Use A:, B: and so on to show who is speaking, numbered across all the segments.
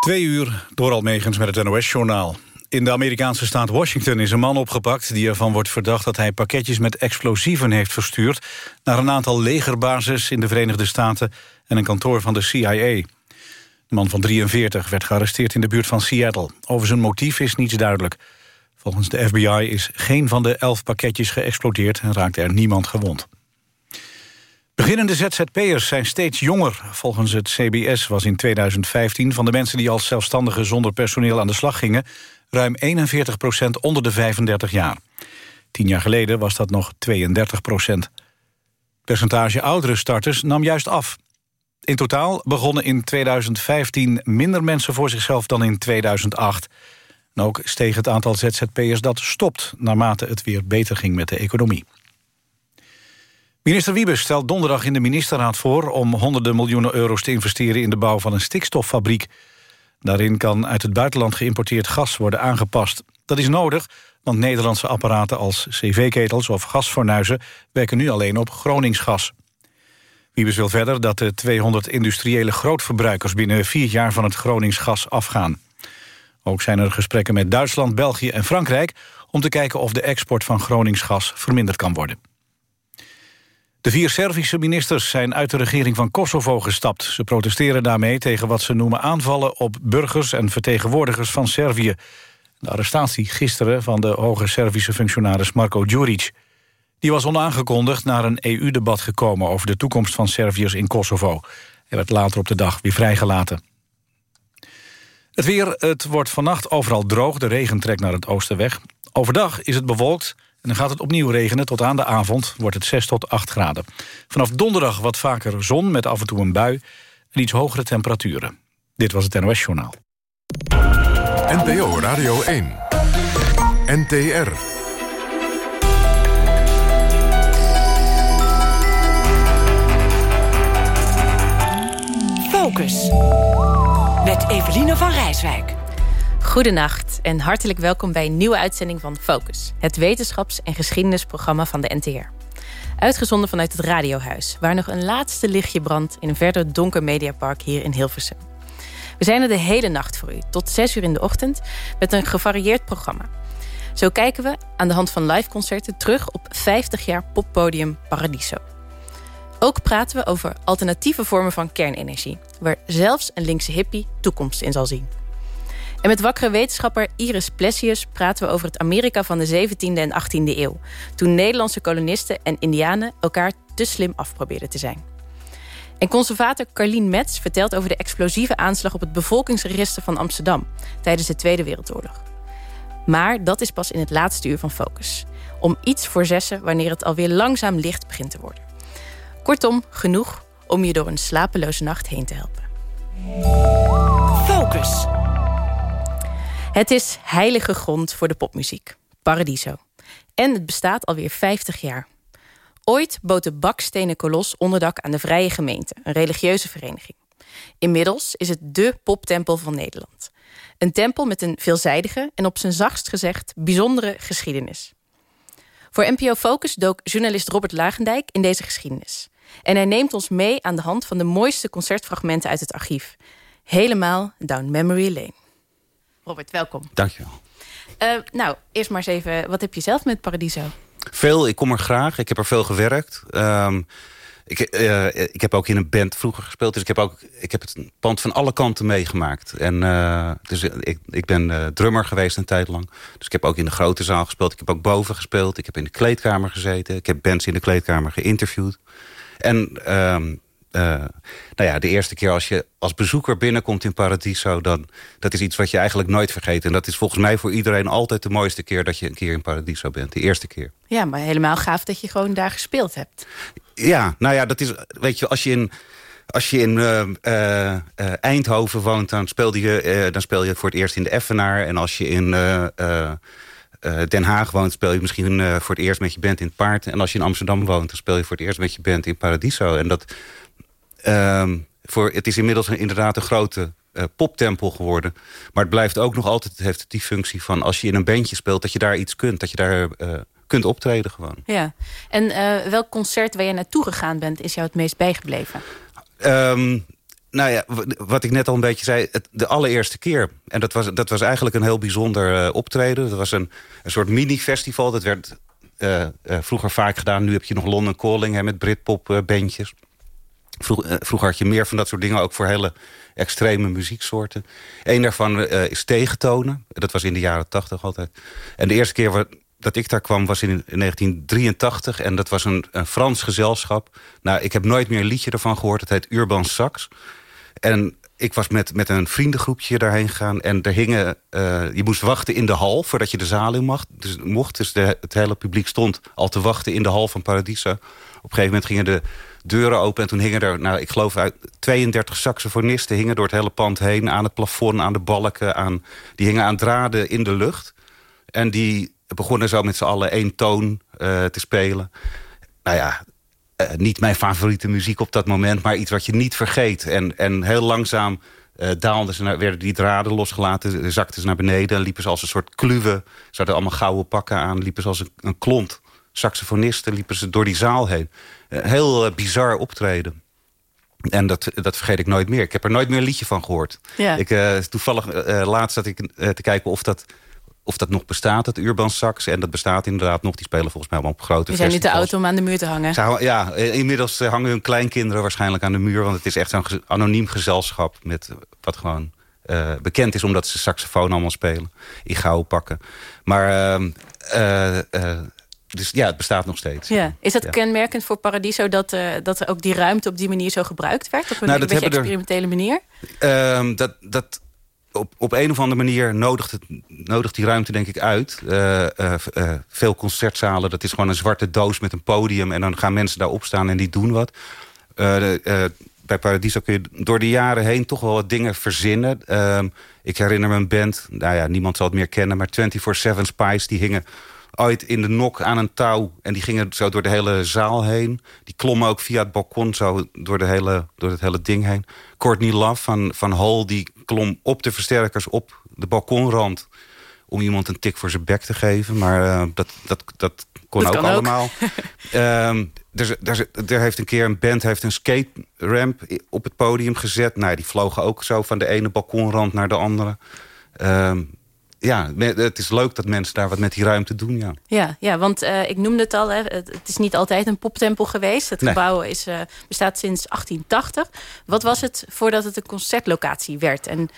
A: Twee uur door Almegens met het NOS-journaal. In de Amerikaanse staat Washington is een man opgepakt... die ervan wordt verdacht dat hij pakketjes met explosieven heeft verstuurd... naar een aantal legerbases in de Verenigde Staten... en een kantoor van de CIA. De man van 43 werd gearresteerd in de buurt van Seattle. Over zijn motief is niets duidelijk. Volgens de FBI is geen van de elf pakketjes geëxplodeerd... en raakte er niemand gewond. Beginnende ZZP'ers zijn steeds jonger. Volgens het CBS was in 2015 van de mensen die als zelfstandigen zonder personeel aan de slag gingen... ruim 41 procent onder de 35 jaar. Tien jaar geleden was dat nog 32 procent. Het percentage oudere starters nam juist af. In totaal begonnen in 2015 minder mensen voor zichzelf dan in 2008. En ook steeg het aantal ZZP'ers dat stopt... naarmate het weer beter ging met de economie. Minister Wiebes stelt donderdag in de ministerraad voor... om honderden miljoenen euro's te investeren in de bouw van een stikstoffabriek. Daarin kan uit het buitenland geïmporteerd gas worden aangepast. Dat is nodig, want Nederlandse apparaten als cv-ketels of gasfornuizen... werken nu alleen op Groningsgas. Wiebes wil verder dat de 200 industriële grootverbruikers... binnen vier jaar van het Groningsgas afgaan. Ook zijn er gesprekken met Duitsland, België en Frankrijk... om te kijken of de export van Groningsgas verminderd kan worden. De vier Servische ministers zijn uit de regering van Kosovo gestapt. Ze protesteren daarmee tegen wat ze noemen aanvallen op burgers en vertegenwoordigers van Servië. De arrestatie gisteren van de hoge Servische functionaris Marko Djuric. Die was onaangekondigd naar een EU-debat gekomen over de toekomst van Serviërs in Kosovo. Hij werd later op de dag weer vrijgelaten. Het weer, het wordt vannacht overal droog, de regen trekt naar het oosten weg. Overdag is het bewolkt en dan gaat het opnieuw regenen. Tot aan de avond wordt het 6 tot 8 graden. Vanaf donderdag wat vaker zon met af en toe een bui... en iets hogere temperaturen. Dit was het NOS Journaal.
B: NPO Radio 1. NTR.
C: Focus. Met Eveline van Rijswijk.
D: Goedenacht en hartelijk welkom bij een nieuwe uitzending van Focus. Het wetenschaps- en geschiedenisprogramma van de NTR. Uitgezonden vanuit het Radiohuis, waar nog een laatste lichtje brandt... in een verder donker mediapark hier in Hilversum. We zijn er de hele nacht voor u, tot 6 uur in de ochtend... met een gevarieerd programma. Zo kijken we aan de hand van liveconcerten terug op 50 jaar poppodium Paradiso. Ook praten we over alternatieve vormen van kernenergie... waar zelfs een linkse hippie toekomst in zal zien. En met wakkere wetenschapper Iris Plessius praten we over het Amerika van de 17e en 18e eeuw. Toen Nederlandse kolonisten en indianen elkaar te slim afprobeerden te zijn. En conservator Carlien Metz vertelt over de explosieve aanslag op het bevolkingsregister van Amsterdam tijdens de Tweede Wereldoorlog. Maar dat is pas in het laatste uur van Focus. Om iets voor zessen wanneer het alweer langzaam licht begint te worden. Kortom, genoeg om je door een slapeloze nacht heen te helpen.
C: Focus.
D: Het is heilige grond voor de popmuziek. Paradiso. En het bestaat alweer 50 jaar. Ooit bood de bakstenen kolos onderdak aan de Vrije Gemeente, een religieuze vereniging. Inmiddels is het dé poptempel van Nederland. Een tempel met een veelzijdige en op zijn zachtst gezegd bijzondere geschiedenis. Voor NPO Focus dook journalist Robert Lagendijk in deze geschiedenis. En hij neemt ons mee aan de hand van de mooiste concertfragmenten uit het archief. Helemaal down memory lane. Robert, welkom.
E: Dankjewel.
D: Uh, nou, eerst maar eens even, wat heb je zelf met Paradiso?
E: Veel, ik kom er graag. Ik heb er veel gewerkt. Um, ik, uh, ik heb ook in een band vroeger gespeeld. Dus ik heb, ook, ik heb het pand van alle kanten meegemaakt. En, uh, dus ik, ik ben drummer geweest een tijd lang. Dus ik heb ook in de grote zaal gespeeld. Ik heb ook boven gespeeld. Ik heb in de kleedkamer gezeten. Ik heb bands in de kleedkamer geïnterviewd. En um, uh, nou ja, de eerste keer als je als bezoeker binnenkomt in Paradiso... Dan, dat is iets wat je eigenlijk nooit vergeet. En dat is volgens mij voor iedereen altijd de mooiste keer... dat je een keer in Paradiso bent, de eerste keer.
D: Ja, maar helemaal gaaf dat je gewoon daar gespeeld hebt.
E: Ja, nou ja, dat is, weet je, als je in... Als je in uh, uh, Eindhoven woont, dan, speelde je, dan speel je voor het eerst in de Effenaar. En als je in Den Haag woont, speel je misschien voor het eerst met je band in het paard. En als je in Amsterdam woont, dan speel je voor het eerst met je band in Paradiso. En dat, Um, voor, het is inmiddels een, inderdaad een grote uh, poptempel geworden. Maar het blijft ook nog altijd, het heeft die functie van... als je in een bandje speelt, dat je daar iets kunt. Dat je daar uh, kunt optreden gewoon.
D: Ja. En uh, welk concert waar je naartoe gegaan bent... is jou het meest bijgebleven?
E: Um, nou ja, wat ik net al een beetje zei, het, de allereerste keer. En dat was, dat was eigenlijk een heel bijzonder optreden. Dat was een, een soort mini-festival. Dat werd vroeger vaak gedaan. Nu heb je nog London Calling hè, met Britpop-bandjes. Vroeger had je meer van dat soort dingen, ook voor hele extreme muzieksoorten. Eén daarvan is tegentonen. Dat was in de jaren tachtig altijd. En de eerste keer dat ik daar kwam was in 1983. En dat was een, een Frans gezelschap. Nou, ik heb nooit meer een liedje ervan gehoord. Het heet Urban Sax. En ik was met, met een vriendengroepje daarheen gegaan. En er hingen, uh, je moest wachten in de hal voordat je de zaal in mag, dus, mocht. Dus de, het hele publiek stond al te wachten in de hal van Paradiso. Op een gegeven moment gingen de deuren open. En toen hingen er, nou, ik geloof, uit 32 saxofonisten... hingen door het hele pand heen, aan het plafond, aan de balken. Aan, die hingen aan draden in de lucht. En die begonnen zo met z'n allen één toon uh, te spelen. Nou ja, uh, niet mijn favoriete muziek op dat moment... maar iets wat je niet vergeet. En, en heel langzaam uh, daalden ze naar, werden die draden losgelaten... zakten ze naar beneden en liepen ze als een soort kluwen. Ze hadden allemaal gouden pakken aan, liepen ze als een, een klont. Saxofonisten liepen ze door die zaal heen. Uh, heel bizar optreden. En dat, dat vergeet ik nooit meer. Ik heb er nooit meer een liedje van gehoord.
D: Ja.
E: Ik, toevallig laatst zat ik te kijken of dat of dat nog bestaat, het Urban Sax. En dat bestaat inderdaad nog. Die spelen volgens mij allemaal op grote
D: We zijn niet te oud om aan de muur te hangen.
E: ja, inmiddels hangen hun kleinkinderen waarschijnlijk aan de muur. Want het is echt zo'n anoniem gezelschap. Met wat gewoon uh, bekend is omdat ze saxofoon allemaal spelen. In gouden pakken. Maar... Uh, uh, dus ja, het bestaat nog steeds.
D: Ja. Is dat ja. kenmerkend voor Paradiso dat, uh, dat er ook die ruimte op die manier zo gebruikt werd? Op een, nou, een beetje experimentele
E: er,
D: manier?
E: Uh, dat, dat, op, op een of andere manier nodigt, het, nodigt die ruimte denk ik uit. Uh, uh, uh, veel concertzalen, dat is gewoon een zwarte doos met een podium... en dan gaan mensen daar opstaan en die doen wat. bij Paradiso kun je door de jaren heen toch wel wat dingen verzinnen. Ehm, ik herinner me een band, nou ja, niemand zal het meer kennen... maar 24-7 Spice, die hingen ooit in de nok aan een touw. En die gingen zo door de hele zaal heen. Die klommen ook via het balkon zo door, de hele, door het hele ding heen. Courtney Love van, van Hole, die klom op de versterkers op de balkonrand... om iemand een tik voor zijn bek te geven. Maar uh, dat, dat, dat kon
D: dat
E: ook allemaal. um, er, er, er, heeft een keer een band heeft een skate ramp op het podium gezet. Nou, die vlogen ook zo van de ene balkonrand naar de andere. Um, ja, het is leuk dat mensen daar wat met die ruimte doen, ja.
D: Ja, ja want uh, ik noemde het al, hè, het is niet altijd een poptempel geweest. Het
E: Nee.
D: gebouw is, uh, bestaat sinds 1880. Wat was het voordat het een concertlocatie werd? En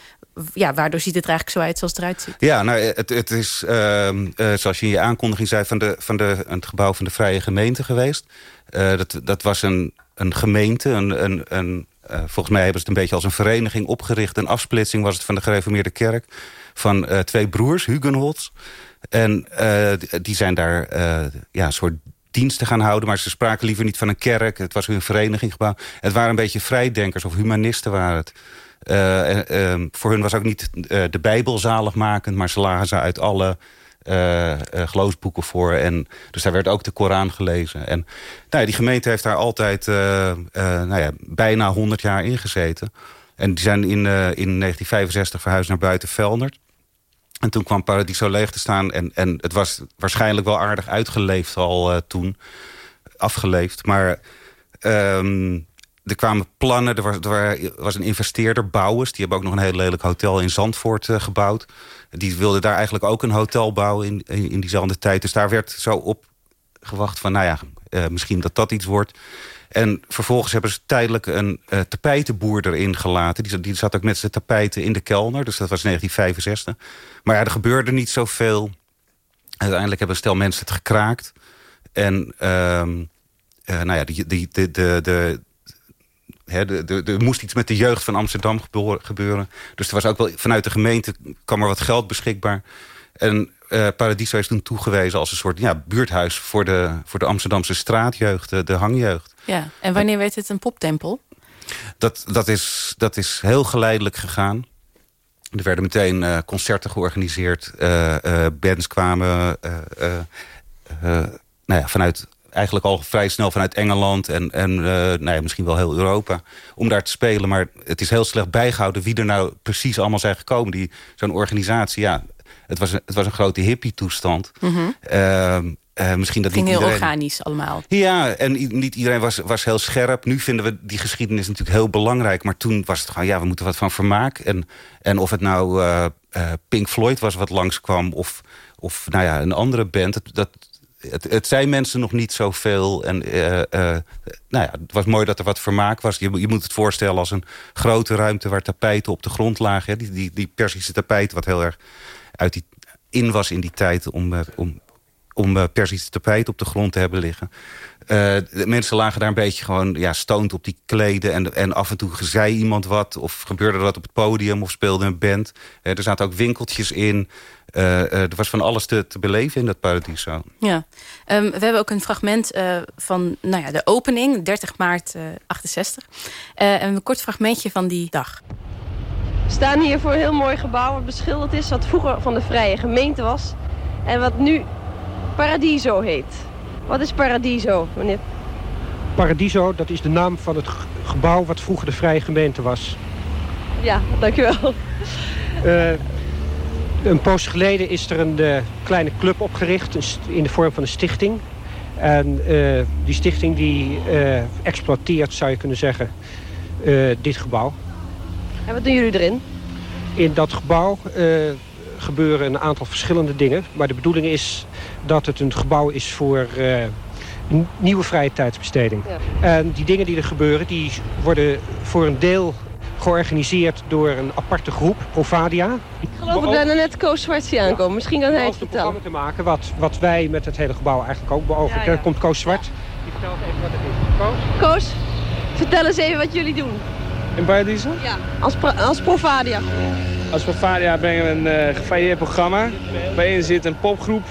D: ja, waardoor ziet het er eigenlijk zo uit zoals het eruit ziet?
E: Ja, nou, het, het is, uh, zoals je in je aankondiging zei... van, de, van de, het gebouw van de Vrije Gemeente geweest. Dat, dat was een, een gemeente, een... een, een uh, volgens mij hebben ze het een beetje als een vereniging opgericht. Een afsplitsing was het van de gereformeerde kerk. Van uh, twee broers, Hugenholz. En uh, die zijn daar ja, een soort diensten gaan houden. Maar ze spraken liever niet van een kerk. Het was hun vereniging gebouw. Het waren een beetje vrijdenkers of humanisten waren het. Uh, voor hun was ook niet de Bijbel zaligmakend... maar ze lagen uit alle uh, geloofsboeken voor. En, dus daar werd ook de Koran gelezen. En nou ja, die gemeente heeft daar altijd uh, nou ja, bijna 100 jaar in gezeten. En die zijn in, in 1965 verhuisd naar buiten Veldert. En toen kwam Paradiso leeg te staan. En, en het was waarschijnlijk wel aardig uitgeleefd al toen. Afgeleefd. Maar... Um, er kwamen plannen, er was, er was een investeerder, Bouwers. Die hebben ook nog een heel lelijk hotel in Zandvoort uh, gebouwd. Die wilde daar eigenlijk ook een hotel bouwen in, in, in diezelfde tijd. Dus daar werd zo op gewacht van, nou ja, uh, misschien dat dat iets wordt. En vervolgens hebben ze tijdelijk een uh, tapijtenboer erin gelaten. Die, die zat ook met zijn tapijten in de kelner. Dus dat was 1965. Maar ja, er gebeurde niet zoveel. Uiteindelijk hebben stel mensen het gekraakt. En nou ja, die, die, de, de, de er moest iets met de jeugd van Amsterdam gebeuren. Dus er was ook wel vanuit de gemeente kwam er wat geld beschikbaar. En uh, Paradiso is toen toegewezen als een soort ja, buurthuis... voor de, voor de Amsterdamse straatjeugd, de, de hangjeugd.
D: Ja, en wanneer werd het een poptempel?
E: Dat, dat, is, dat is heel geleidelijk gegaan. Er werden meteen uh, concerten georganiseerd. Uh, bands kwamen nou ja, vanuit eigenlijk al vrij snel vanuit Engeland en, en uh, nou ja, misschien wel heel Europa om daar te spelen. Maar het is heel slecht bijgehouden wie er nou precies allemaal zijn gekomen. Die Zo'n organisatie, ja, het was, een, het was een grote hippie-toestand.
D: Mm -hmm.
E: uh, uh, misschien dat
D: Ging
E: niet
D: heel
E: iedereen...
D: organisch allemaal.
E: Ja, en niet iedereen was, was heel scherp. Nu vinden we die geschiedenis natuurlijk heel belangrijk. Maar toen was het gewoon, ja, we moeten wat van vermaak. En, en of het nou uh, Pink Floyd was wat langskwam... of, of nou ja, een andere band, dat, dat, het, zijn mensen nog niet zoveel. En uh, nou ja, het was mooi dat er wat vermaak was. Je, je, moet het voorstellen als een grote ruimte waar tapijten op de grond lagen. Die, die, die Persische tapijt, wat heel erg uit die, in was in die tijd... om, uh, om, om Persische tapijt op de grond te hebben liggen. de mensen lagen daar een beetje gewoon ja, stoned op die kleden. En, en af en toe zei iemand wat. Of gebeurde er wat op het podium. Of speelde een band. er zaten ook winkeltjes in. Uh, uh, er was van alles te, te beleven in dat paradies. Zo.
D: Ja, um, we hebben ook een fragment uh, van nou ja, de opening, 30 maart 68. en een kort fragmentje van die dag.
F: We staan hier voor een heel mooi gebouw wat beschilderd is... wat vroeger van de Vrije Gemeente was. En wat nu Paradiso heet. Wat is Paradiso, meneer?
G: Paradiso, dat is de naam van het gebouw wat vroeger de Vrije Gemeente was.
F: Ja, dankjewel.
G: Een poos geleden is er een uh, kleine club opgericht in de vorm van een stichting. En uh, die stichting die uh, exploiteert, zou je kunnen zeggen, dit gebouw.
F: En wat doen jullie erin?
G: In dat gebouw gebeuren een aantal verschillende dingen. Maar de bedoeling is dat het een gebouw is voor een nieuwe vrije tijdsbesteding. Ja. En die dingen die er gebeuren, die worden voor een deel georganiseerd door een aparte groep, Provadia.
F: Ik geloof dat daar net Koos Zwart zie aankomen. Ja, Misschien kan hij het vertellen.
G: te maken wat, wat wij met het hele gebouw eigenlijk ook beogen. Ja, ja. komt Koos Zwart. Die vertelt even wat het is.
F: Koos? Koos, vertel eens even wat jullie doen.
H: In Paradiso?
F: Ja, als, als Provadia.
H: Als Provadia brengen we een uh, gevarieerd programma. Waarin zit een popgroep,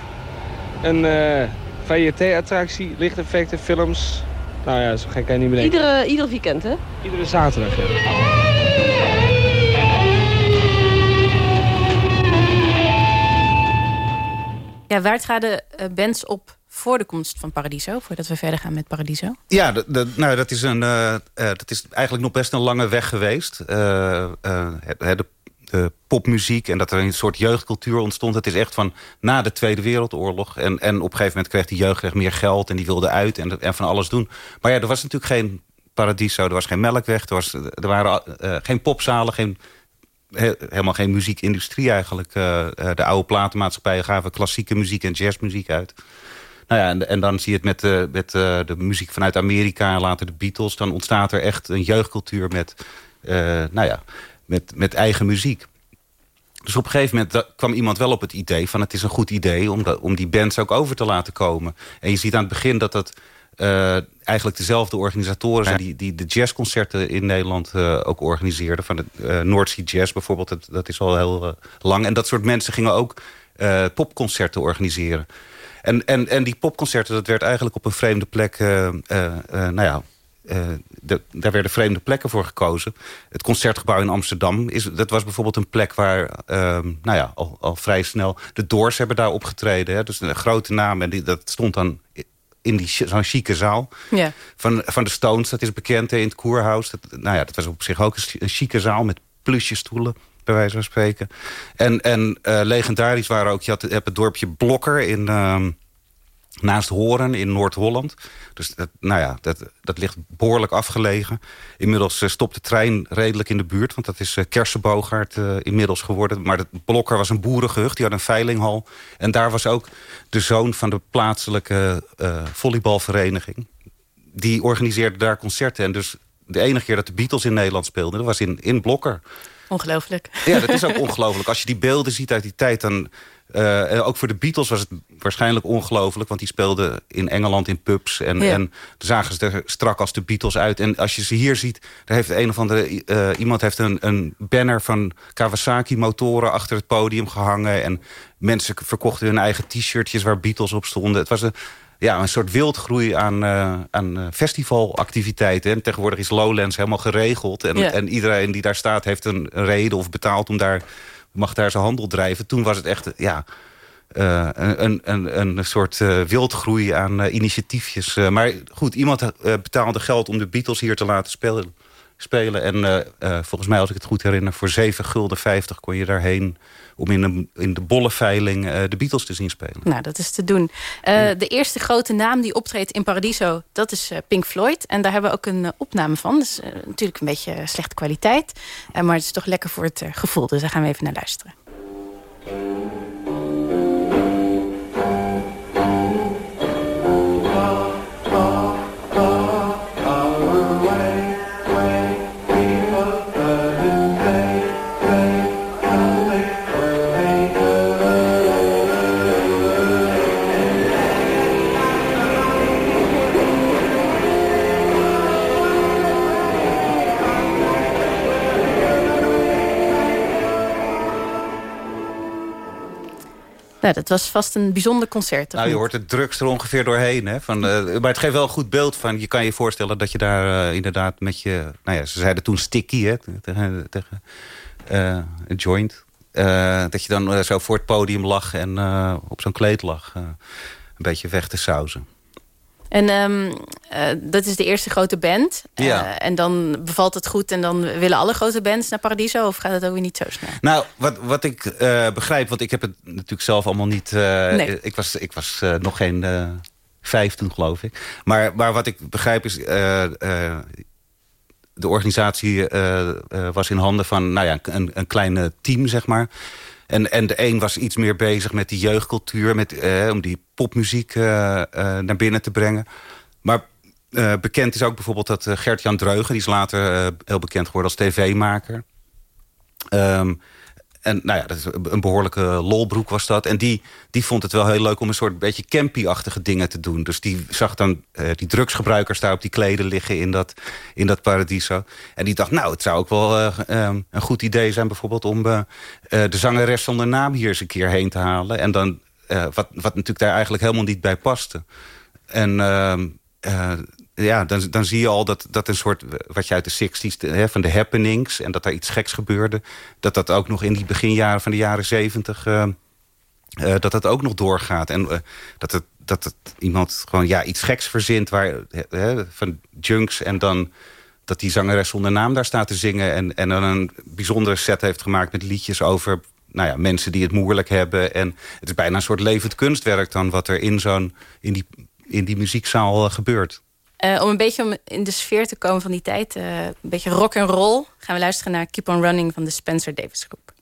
H: een uh, variété-attractie, lichteffecten, films. Nou ja, zo gek kan je niet bedenken.
F: Iedere, ieder weekend, hè?
H: Iedere zaterdag, ja.
D: Ja, waar traden uh, bands op voor de komst van Paradiso? Voordat we verder gaan met Paradiso?
E: Ja, de, de, nou, dat, is een, uh, uh, dat is eigenlijk nog best een lange weg geweest. de, de popmuziek en dat er een soort jeugdcultuur ontstond. Het is echt van na de Tweede Wereldoorlog. En, en op een gegeven moment kreeg die jeugd echt meer geld... en die wilde uit en, van alles doen. Maar ja, er was natuurlijk geen Paradiso, er was geen Melkweg... er, was, er waren geen popzalen, geen helemaal geen muziekindustrie eigenlijk. Uh, de oude platenmaatschappijen gaven klassieke muziek en jazzmuziek uit. Nou ja, en, en dan zie je het met, uh, met uh, de muziek vanuit Amerika... en later de Beatles. Dan ontstaat er echt een jeugdcultuur met, nou ja, met, met eigen muziek. Dus op een gegeven moment kwam iemand wel op het idee... van het is een goed idee om, dat, om die bands ook over te laten komen. En je ziet aan het begin dat dat uh, eigenlijk dezelfde organisatoren zijn... die, die de jazzconcerten in Nederland uh, ook organiseerden. Van de uh, North Sea Jazz bijvoorbeeld, dat, dat is al heel lang. En dat soort mensen gingen ook popconcerten organiseren. En, en, en die popconcerten, dat werd eigenlijk op een vreemde plek... nou ja, de, daar werden vreemde plekken voor gekozen. Het Concertgebouw in Amsterdam, is, dat was bijvoorbeeld een plek waar... nou ja, al, al vrij snel... De Doors hebben daar opgetreden. Hè, dus een grote naam. En die, dat stond dan in die zo'n chique zaal.
D: Ja.
E: Van, van de Stones, dat is bekend in het Koerhuis. Dat, nou ja, dat was op zich ook een chique zaal met plusjestoelen bij wijze van spreken. En, en uh, legendarisch waren ook, je had, hebt het dorpje Blokker in, uh, naast Horen in Noord-Holland. Dus dat, nou ja, dat, dat ligt behoorlijk afgelegen. Inmiddels uh, stopt de trein redelijk in de buurt, want dat is uh, Kersenboogaard uh, inmiddels geworden. Maar de Blokker was een boerengehucht, die had een veilinghal. En daar was ook de zoon van de plaatselijke volleybalvereniging. Die organiseerde daar concerten. En dus de enige keer dat de Beatles in Nederland speelden, dat was in, in Blokker.
D: Ongelooflijk.
E: Ja, dat is ook ongelooflijk. Als je die beelden ziet uit die tijd, dan... Uh, ook voor de Beatles was het waarschijnlijk ongelooflijk... want die speelden in Engeland in pubs. En, ja. en zagen ze er strak als de Beatles uit. En als je ze hier ziet, daar heeft een of andere... Uh, iemand heeft een, een banner van Kawasaki-motoren achter het podium gehangen. En mensen verkochten hun eigen t-shirtjes waar Beatles op stonden. Het was een, ja, een soort wildgroei aan, uh, aan festivalactiviteiten. En tegenwoordig is Lowlands helemaal geregeld. En, ja. en iedereen die daar staat heeft een reden of betaalt om daar mag daar zijn handel drijven. Toen was het echt ja, uh, een, een, een soort uh, wildgroei aan uh, initiatiefjes. maar goed, iemand betaalde geld om de Beatles hier te laten spelen. spelen. En volgens mij, als ik het goed herinner, voor 7 gulden 50 kon je daarheen om in de, in de bolleveiling uh, de Beatles te zien spelen.
D: Nou, dat is te doen. Uh, De eerste grote naam die optreedt in Paradiso, dat is uh, Pink Floyd. En daar hebben we ook een opname van. Is natuurlijk een beetje slechte kwaliteit. maar het is toch lekker voor het gevoel. Dus daar gaan we even naar luisteren. Nou, dat was vast een bijzonder concert.
E: Nou, je hoort het drugs er ongeveer doorheen. Hè? Van, uh, maar het geeft wel een goed beeld van... je kan je voorstellen dat je daar uh, inderdaad met je... Nou ja, ze zeiden toen sticky hè, tegen, tegen uh, een joint. dat je dan zo voor het podium lag en op zo'n kleed lag. een beetje weg te sausen.
D: En um, uh, dat is de eerste grote band. Uh, ja. En dan bevalt het goed en dan willen alle grote bands naar Paradiso? Of gaat het ook weer niet zo snel?
E: Nou, wat, wat ik uh, begrijp, want ik heb het natuurlijk zelf allemaal niet... Nee. Ik was, ik was nog geen vijf toen, geloof ik. Maar, maar wat ik begrijp is... de organisatie was in handen van nou ja, een, een klein team, zeg maar... En, en de een was iets meer bezig met die jeugdcultuur... Met, eh, om die popmuziek eh, eh, naar binnen te brengen. Maar uh, bekend is ook bijvoorbeeld dat Gert-Jan Dreugen... die is later heel bekend geworden als tv-maker... Um, en nou ja, dat is een behoorlijke lolbroek was dat. En die, die vond het wel heel leuk om een soort beetje campy-achtige dingen te doen. Dus die zag dan uh, die drugsgebruikers daar op die kleden liggen in dat, in dat paradiso. En die dacht, nou, het zou ook wel uh, um, een goed idee zijn... bijvoorbeeld om uh, de zangeres zonder naam hier eens een keer heen te halen. En dan, wat, wat natuurlijk daar eigenlijk helemaal niet bij paste. En ehm, ja, dan, dan zie je al dat, dat een soort, wat je uit de 60s, hè, van de happenings... en dat daar iets geks gebeurde... dat dat ook nog in die beginjaren van de jaren 70... Uh, uh, dat dat ook nog doorgaat. En dat, het, dat het iemand gewoon ja, iets geks verzint waar, van junks... en dan dat die zangeres zonder naam daar staat te zingen... en, en dan een bijzondere set heeft gemaakt met liedjes over nou ja, mensen die het moeilijk hebben. En het is bijna een soort levend kunstwerk dan... wat er in, zo'n in, die, in die muziekzaal uh, gebeurt.
D: Uh, om een beetje in de sfeer te komen van die tijd, uh, een beetje rock and roll, gaan we luisteren naar Keep on Running van de Spencer Davis Groep.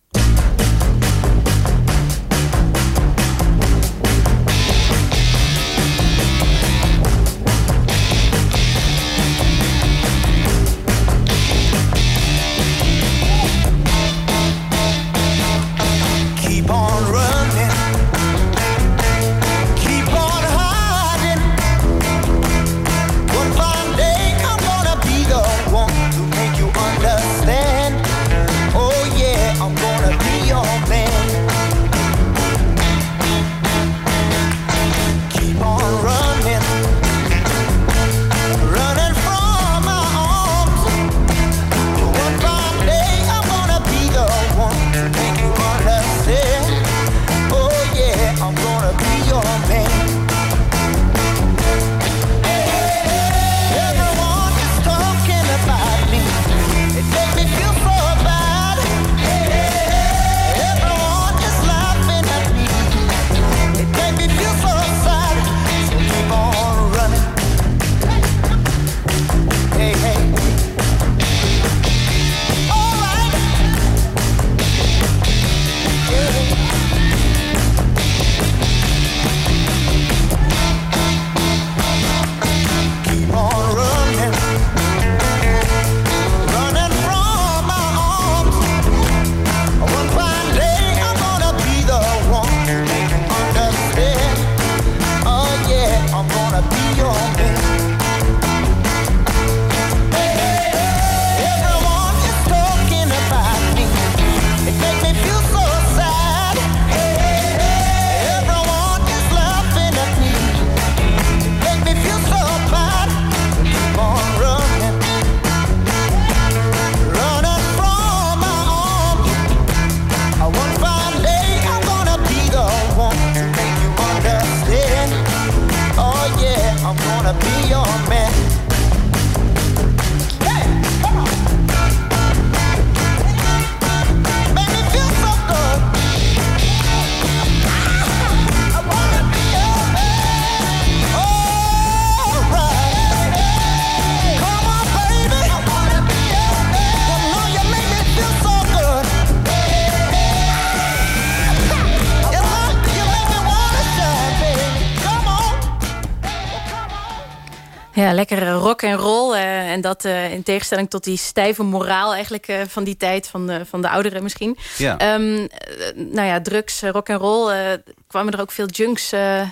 D: Dat uh, in tegenstelling tot die stijve moraal eigenlijk uh, van die tijd, van de, van de ouderen misschien.
E: Ja.
D: Um, nou ja, drugs, rock en roll. kwamen er ook veel junks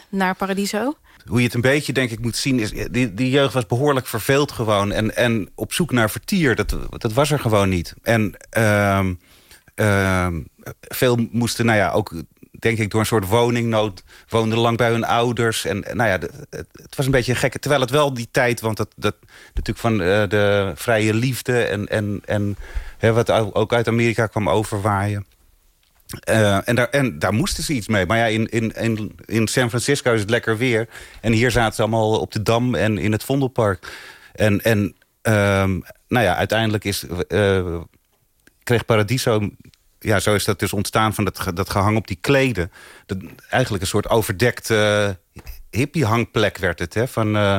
D: naar Paradiso?
E: Hoe je het een beetje, denk ik, moet zien... is die, die jeugd was behoorlijk verveeld gewoon. En, en op zoek naar vertier, dat, dat was er gewoon niet. En uh, veel moesten, nou ja, ook denk ik door een soort woningnood... woonden lang bij hun ouders. En nou ja, het was een beetje een gekke... terwijl het wel die tijd, want dat, dat natuurlijk van uh, de vrije liefde... en, en, en hè, wat ook uit Amerika kwam overwaaien... Uh, en, daar, en daar moesten ze iets mee. Maar ja, in, in, in, San Francisco is het lekker weer. En hier zaten ze allemaal op de Dam en in het Vondelpark. En, en um, nou ja, uiteindelijk is, uh, kreeg Paradiso... Ja, zo is dat dus ontstaan van dat, dat gehang op die kleden. Dat, eigenlijk een soort overdekte hippie-hangplek werd het. Hè, van, uh,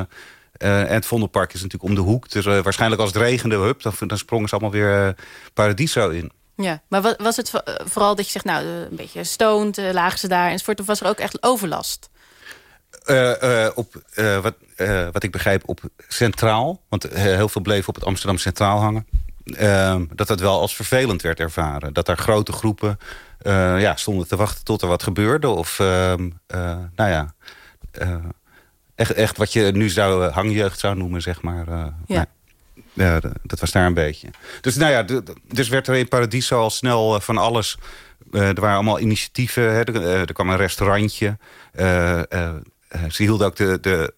E: en het Vondelpark is natuurlijk om de hoek. Dus waarschijnlijk als het regende, hup, dan, dan sprongen ze allemaal weer Paradiso in.
D: Ja, maar was het vooral dat je zegt, nou, een beetje stoned, lagen ze daar enzovoort? Of was er ook echt overlast?
E: Uh, uh, op, uh, wat, wat ik begrijp, op Centraal. Want heel veel bleef op het Amsterdam Centraal hangen. Dat dat wel als vervelend werd ervaren. Dat daar grote groepen ja, stonden te wachten tot er wat gebeurde. Of, ehm, nou ja, echt, echt wat je nu zou hangjeugd zou noemen, zeg maar.
D: ja.
E: Nou, ja, dat was daar een beetje. Dus nou ja, dus werd er in Paradiso al snel van alles. Er waren allemaal initiatieven. Hè, er, kwam een restaurantje. ze hielden ook de, de,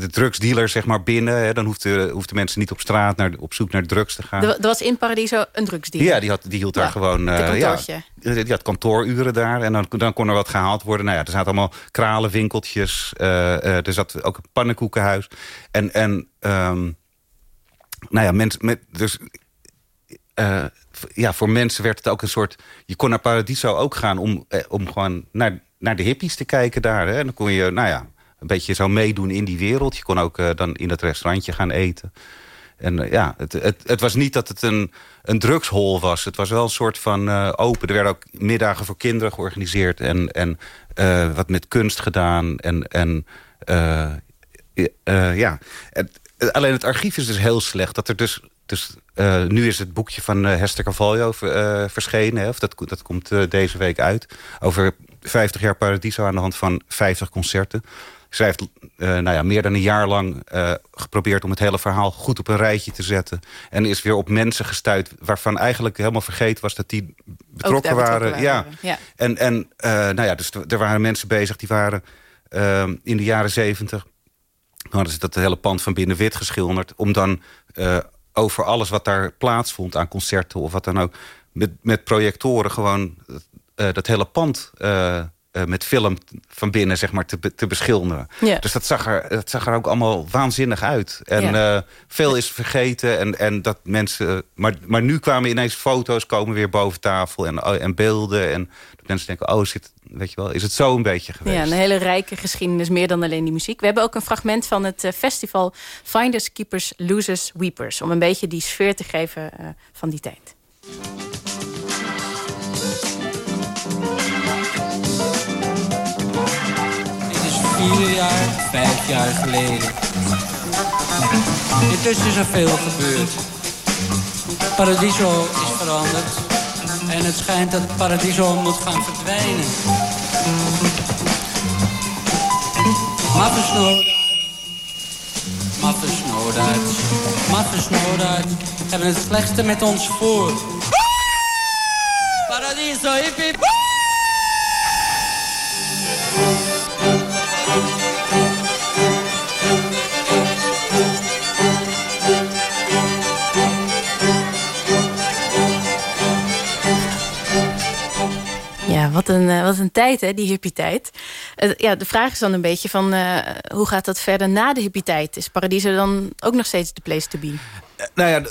E: de drugsdealer zeg maar, binnen. Hè, dan hoefden, hoefden mensen niet op straat naar, op zoek naar drugs te gaan.
D: Er, was in Paradiso een drugsdealer?
E: Ja, die, had, die hield daar gewoon...
D: ja,
E: die had kantooruren daar. En dan, dan kon er wat gehaald worden. Nou ja, er zaten allemaal kralenwinkeltjes. er zat ook een pannenkoekenhuis. En... en um, nou ja, mensen met, dus, uh, ja, voor mensen werd het ook een soort... Je kon naar Paradiso ook gaan om, eh, om gewoon naar, naar de hippies te kijken daar. Hè? En dan kon je, nou ja, een beetje zo meedoen in die wereld. Je kon ook uh, dan in het restaurantje gaan eten. En uh, ja, het, het, het, was niet dat het een, een drugshol was. Het was wel een soort van uh, open. Er werden ook middagen voor kinderen georganiseerd. En, en wat met kunst gedaan. En, en ja, alleen het archief is dus heel slecht. Dat er dus, dus nu is het boekje van Hester Carvalho uh, verschenen. Hè, of dat, dat komt deze week uit. Over 50 jaar Paradiso aan de hand van 50 concerten. Zij heeft nou ja, meer dan een jaar lang geprobeerd om het hele verhaal goed op een rijtje te zetten. En is weer op mensen gestuurd waarvan eigenlijk helemaal vergeten was dat die betrokken, waren.
D: betrokken
E: Ja.
D: waren. Ja.
E: En, en nou ja, dus er waren mensen bezig die waren in de jaren zeventig dan hadden ze dat hele pand van binnen wit geschilderd... om dan over alles wat daar plaatsvond aan concerten of wat dan ook... met, met projectoren gewoon dat hele pand uh, met film van binnen zeg maar, te, te beschilderen.
D: Ja.
E: Dus dat zag, er, dat zag er ook allemaal waanzinnig uit. En
D: Ja.
E: veel is vergeten. En, en dat mensen, maar, maar nu kwamen ineens foto's komen weer boven tafel en, en beelden. En mensen denken, oh, zit, weet je wel, is het zo een beetje geweest?
D: Ja, een hele rijke geschiedenis, meer dan alleen die muziek. We hebben ook een fragment van het eh, festival Finders, Keepers, Losers, Weepers. Om een beetje die sfeer te geven uh, van die tijd.
I: Vier jaar, vijf jaar geleden. Intussen is er veel gebeurd. Paradiso is veranderd. En het schijnt dat Paradiso moet gaan verdwijnen. Maffe snowdaards. Maffe snowdaards. Maffe snowdaards hebben het slechtste met ons voor. Paradiso, hip
D: wat een, uh, tijd, hè, die hippie-tijd. Uh, ja, de vraag is dan een beetje van... Uh, hoe gaat dat verder na de hippie-tijd? Is Paradiso dan ook nog steeds de place to be?
E: nou ja,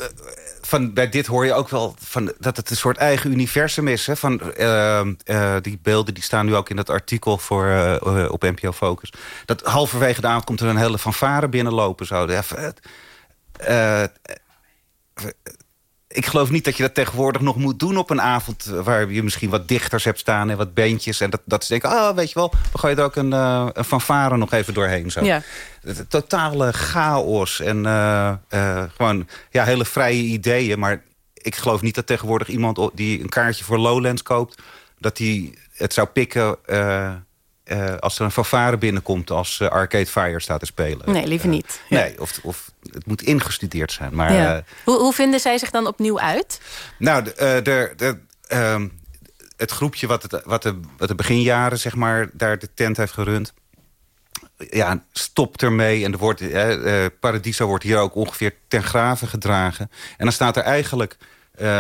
E: van, bij dit hoor je ook wel van, dat het een soort eigen universum is. Hè? Van, die beelden die staan nu ook in dat artikel voor, op NPO Focus. Dat halverwege de avond komt er een hele fanfare binnenlopen. Zo. Ik geloof niet dat je dat tegenwoordig nog moet doen op een avond... waar je misschien wat dichters hebt staan en wat bandjes. En dat, dat ze denken, oh, weet je wel, we gooien er ook een, uh, een fanfare nog even doorheen. Zo.
D: Ja.
E: Totale chaos en uh, uh, gewoon ja, hele vrije ideeën. Maar ik geloof niet dat tegenwoordig iemand die een kaartje voor Lowlands koopt... dat hij het zou pikken uh, als er een fanfare binnenkomt als uh, Arcade Fire staat te spelen.
D: Nee, liever niet.
E: Uh, nee, of, of het moet ingestudeerd zijn. Maar,
D: ja. hoe, hoe vinden zij zich dan opnieuw uit?
E: Nou, de, de, de, ehm, het groepje wat, het, wat, de, wat de beginjaren zeg maar, daar de tent heeft gerund... Ja, stopt ermee. En er wordt, Paradiso wordt hier ook ongeveer ten graven gedragen. En dan staat er eigenlijk...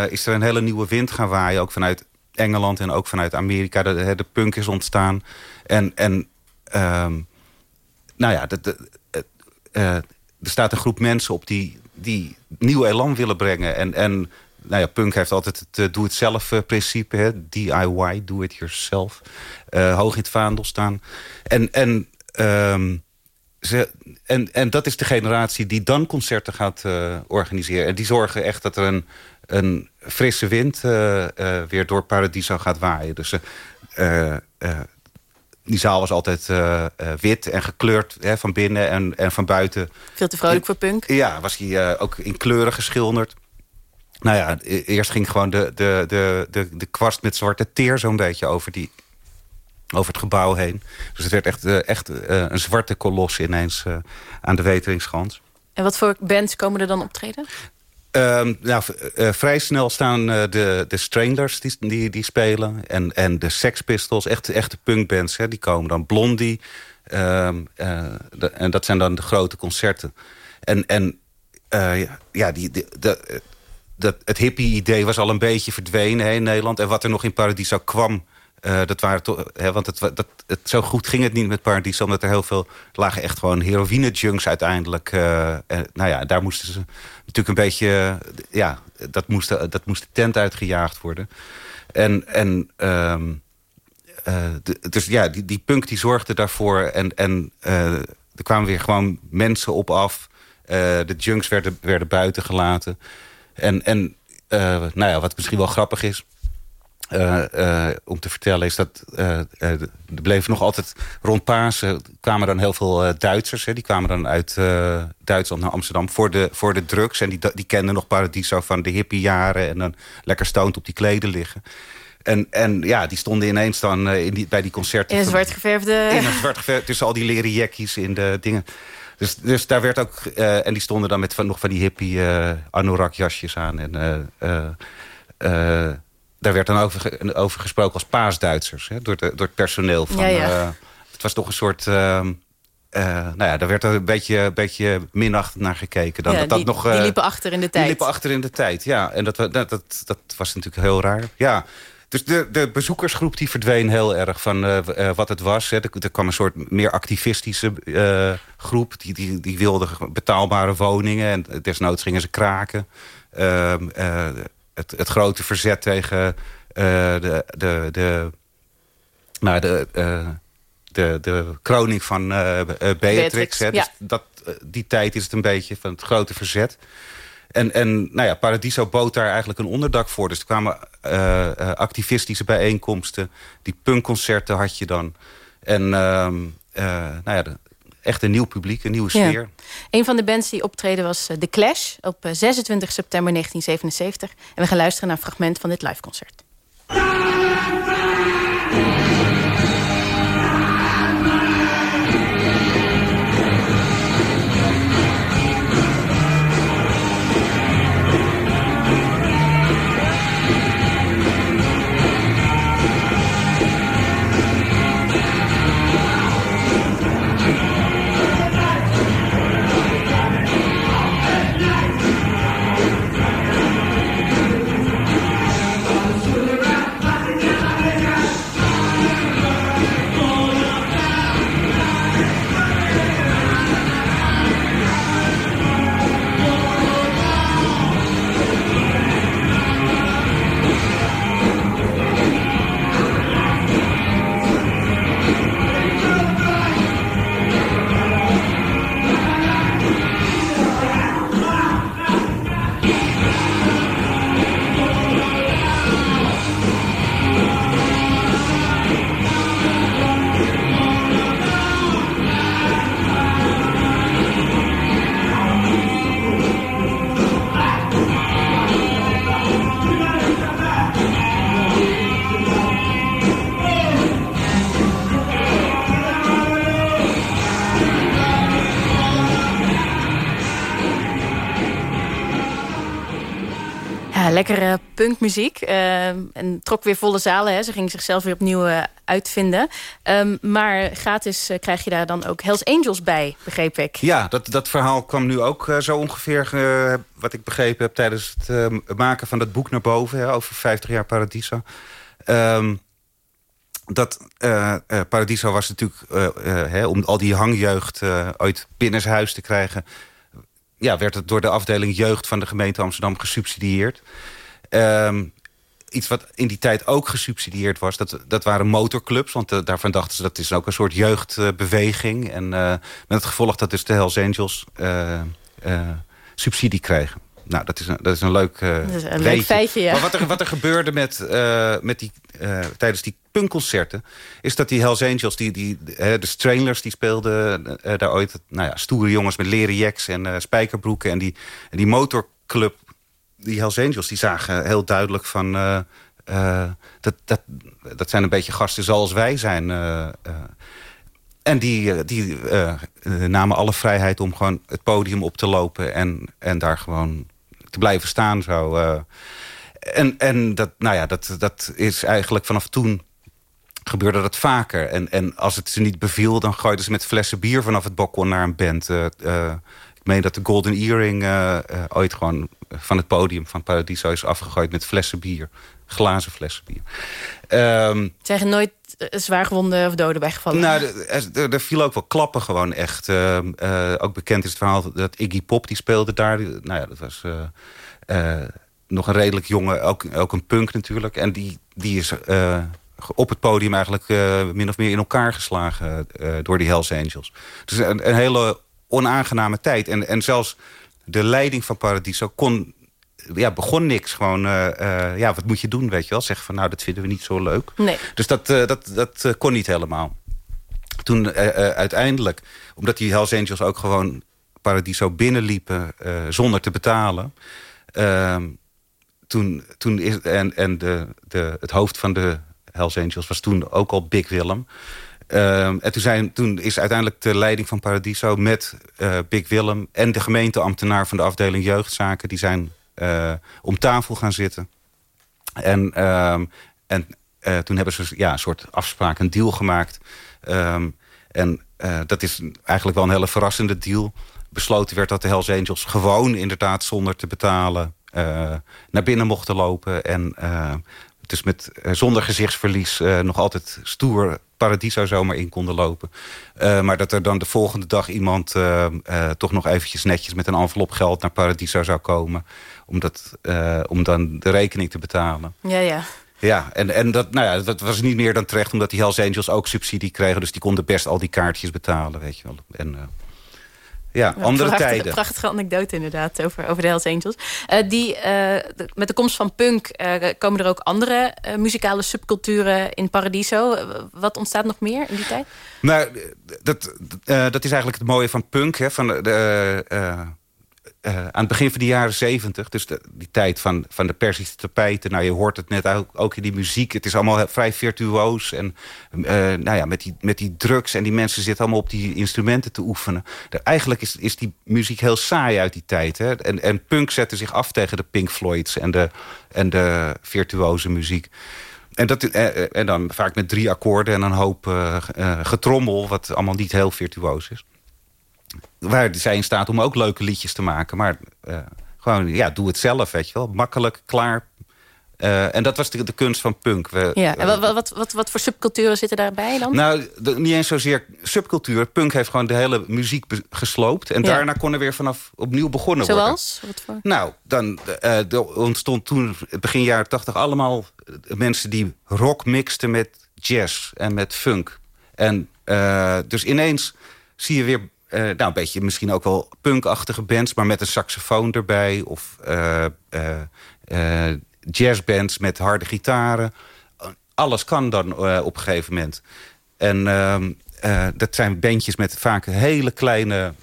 E: is er een hele nieuwe wind gaan waaien, ook vanuit Engeland en ook vanuit Amerika. De, de punk is ontstaan. En, en um, nou ja, de, uh, er staat een groep mensen op die, die nieuw elan willen brengen. En, en nou ja, punk heeft altijd het uh, doe-het-zelf principe. Hè? DIY, do it yourself. Uh, hoog in het vaandel staan. En, en, um, ze, en, en dat is de generatie die dan concerten gaat organiseren. En die zorgen echt dat er een, een frisse wind weer door Paradiso gaat waaien. Dus die zaal was altijd uh, uh, wit en gekleurd hè, van binnen en, en van buiten.
D: Veel te vrolijk voor punk?
E: Ja, was hij uh, ook in kleuren geschilderd. Nou ja, e-, eerst ging gewoon de, de, de, de, de kwast met zwarte teer zo'n beetje over, die, over het gebouw heen. Dus het werd echt, echt een zwarte kolos ineens aan de Weteringsschans.
D: En wat voor bands komen er dan optreden?
E: Uh, nou, uh, vrij snel staan uh, de, de Stranglers die, die, spelen. En, en de Sex Pistols, echt, echte punkbands, hè, die komen dan. Blondie. Ehm, en dat zijn dan de grote concerten. En, en ja, die, die, de, het hippie-idee was al een beetje verdwenen hè, in Nederland. En wat er nog in Paradiso kwam... Uh, dat waren toch, hè, want het, dat, het, zo goed ging het niet met Paradiso... omdat er heel veel lagen echt gewoon heroïne-junks uiteindelijk. En, nou ja, daar moesten ze natuurlijk een beetje... ja, dat moest, dat moest de tent uitgejaagd worden. En, en de, dus ja, die, die punk die zorgde daarvoor. En, en er kwamen weer gewoon mensen op af. de junks werden, werden buiten gelaten. En, en nou ja, wat misschien wel grappig is... Uh, uh, om te vertellen is dat uh, er bleven nog altijd rond Pasen kwamen dan heel veel Duitsers. Hè, die kwamen dan uit Duitsland naar Amsterdam voor de, voor de drugs. En die, die kenden nog Paradiso van de hippiejaren. En dan lekker stoned op die kleden liggen. En, en ja, die stonden ineens dan in die, bij die concerten.
D: In een zwart geverfde...
E: In een zwart geverfde, tussen al die leren in de dingen. Dus, dus daar werd ook... en die stonden dan met van, nog van die hippie anorak jasjes aan. En daar werd dan over, over gesproken als paasduitsers. Hè, door, de, door het personeel. Van,
D: ja, ja.
E: Uh, het was toch een soort... Uh, uh, nou ja, daar werd er een beetje, beetje minachtend naar gekeken. Dan,
D: ja,
E: dat, dat
D: die,
E: nog,
D: die liepen achter in de tijd.
E: Die liepen achter in de tijd, ja. En dat, dat, dat, dat was natuurlijk heel raar. Ja, dus de, de bezoekersgroep die verdween heel erg van uh, uh, wat het was. Hè. Er, er, kwam een soort meer activistische uh, groep. Die, die, die wilde betaalbare woningen. En desnoods gingen ze kraken. Ehm, het, het grote verzet tegen uh, de, de, de, nou, de, uh, de, de kroning van uh, Beatrix.
D: Beatrix
E: hè, dus
D: ja.
E: dat, die tijd is het een beetje van het grote verzet. En, en nou ja, Paradiso bood daar eigenlijk een onderdak voor. Dus er kwamen activistische bijeenkomsten. Die punkconcerten had je dan. En uh, nou ja, de, echt een nieuw publiek, een nieuwe sfeer.
D: Ja. Een van de bands die optreden was The Clash op 26 september 1977. En we gaan luisteren naar een fragment van dit liveconcert. Lekkere punkmuziek. Uh, en trok weer volle zalen. Hè. Ze ging zichzelf weer opnieuw uh, uitvinden. Um, maar gratis uh, krijg je daar dan ook Hells Angels bij, begreep ik.
E: Ja, dat, dat verhaal kwam nu ook zo ongeveer... wat ik begrepen heb tijdens het maken van dat boek naar boven... Hè, over 50 jaar Paradiso. Um, dat Paradiso was natuurlijk... Om al die hangjeugd uit binnenshuis te krijgen ja, werd het door de afdeling jeugd van de gemeente Amsterdam gesubsidieerd. Um, iets wat in die tijd ook gesubsidieerd was, dat, dat waren motorclubs. Want uh, daarvan dachten ze dat is ook een soort jeugdbeweging. en uh, met het gevolg dat dus de Hells Angels uh, subsidie kregen. Nou, dat is een, dat is een leuk, uh,
D: is een leuk feitje, ja.
E: Maar wat er, wat er gebeurde met, uh, met die, uh, tijdens die punkconcerten... is dat die Hells Angels, die, die, de Stranglers, die speelden daar ooit... Nou ja, stoere jongens met leren jacks en spijkerbroeken... en die, en die motorclub, die Hells Angels, die zagen heel duidelijk van... dat, dat, dat zijn een beetje gasten zoals wij zijn... En die, die namen alle vrijheid om gewoon het podium op te lopen... en, en daar gewoon te blijven staan. Zo. En en dat, nou ja, dat, dat is eigenlijk vanaf toen gebeurde dat vaker. En, en als het ze niet beviel, dan gooiden ze met flessen bier vanaf het balkon naar een band. Uh, uh, meen dat de Golden Earring ooit gewoon van het podium van Paradiso is afgegooid met flessen bier. Glazen flessen bier.
D: Um, Zijn er nooit zwaargewonden of doden bijgevallen?
E: Nou, er, er viel ook wel klappen gewoon echt. Uh, uh, ook bekend is het verhaal dat Iggy Pop, die speelde daar. nou ja, dat was uh, nog een redelijk jonge, ook, ook een punk natuurlijk. En die, die is op het podium eigenlijk min of meer in elkaar geslagen door die Hells Angels. Dus een, een hele onaangename tijd. En, en zelfs de leiding van Paradiso kon ja, begon niks. Gewoon, uh, ja, wat moet je doen, weet je wel? Zeggen van, nou, dat vinden we niet zo leuk.
D: Nee.
E: Dus dat, uh, dat, dat kon niet helemaal. Toen uiteindelijk, omdat die Hells Angels ook gewoon Paradiso binnenliepen zonder te betalen... Ehm, toen, toen is, en en de, de, het hoofd van de Hells Angels was toen ook al Big Willem... Ehm, en toen, zijn, toen is uiteindelijk de leiding van Paradiso met Big Willem... en de gemeenteambtenaar van de afdeling jeugdzaken... die zijn uh, om tafel gaan zitten. En, um, en uh, toen hebben ze ja, een soort afspraak, een deal gemaakt. Um, en dat is eigenlijk wel een hele verrassende deal. Besloten werd dat de Hells Angels gewoon inderdaad zonder te betalen... naar binnen mochten lopen. En dus met, zonder gezichtsverlies nog altijd stoer Paradiso zomaar in konden lopen. Uh, maar dat er dan de volgende dag iemand uh, uh, toch nog eventjes netjes... met een envelop geld naar Paradiso zou komen om, dat, om dan de rekening te betalen.
D: Ja, ja.
E: Ja, en, en dat, nou ja, dat was niet meer dan terecht... omdat die Hells Angels ook subsidie kregen. Dus die konden best al die kaartjes betalen, weet je wel. En, ja, andere
D: prachtige,
E: tijden.
D: Prachtige anekdote inderdaad over, over de Hells Angels. Uh, die, uh, de, met de komst van punk uh, komen er ook andere muzikale subculturen in Paradiso. wat ontstaat nog meer in die tijd?
E: Nou, dat, dat is eigenlijk het mooie van punk. Hè, van de, uh, aan het begin van de jaren zeventig, dus de, die tijd van, van de Persische tapijten... nou, je hoort het net ook, ook in die muziek. Het is allemaal vrij virtuoos. En uh, nou ja, met die, met die drugs en die mensen zitten allemaal op die instrumenten te oefenen. Eigenlijk is, is die muziek heel saai uit die tijd. Hè? En, en punk zette zich af tegen de Pink Floyds en de, en de virtuoze muziek. En, dat, uh, en dan vaak met drie akkoorden en een hoop getrommel... wat allemaal niet heel virtuoos is waar zij in staat om ook leuke liedjes te maken. Maar uh, gewoon, ja, doe het zelf, weet je wel. Makkelijk, klaar. Uh, en dat was de, de, kunst van punk. We,
D: ja, en wat, wat, wat, wat voor subculturen zitten daarbij dan?
E: Nou, de, niet eens zozeer subcultuur. Punk heeft gewoon de hele muziek gesloopt. En ja. daarna kon er weer vanaf opnieuw begonnen
D: Zoals?
E: worden.
D: Wat voor?
E: Nou, dan uh, ontstond toen begin jaren tachtig allemaal mensen die rock mixten met jazz en met funk. En dus ineens zie je weer uh, nou, een beetje misschien ook wel punkachtige bands... maar met een saxofoon erbij. Of uh, uh, jazzbands met harde gitaren. Alles kan dan op een gegeven moment. En ehm, dat zijn bandjes met vaak hele kleine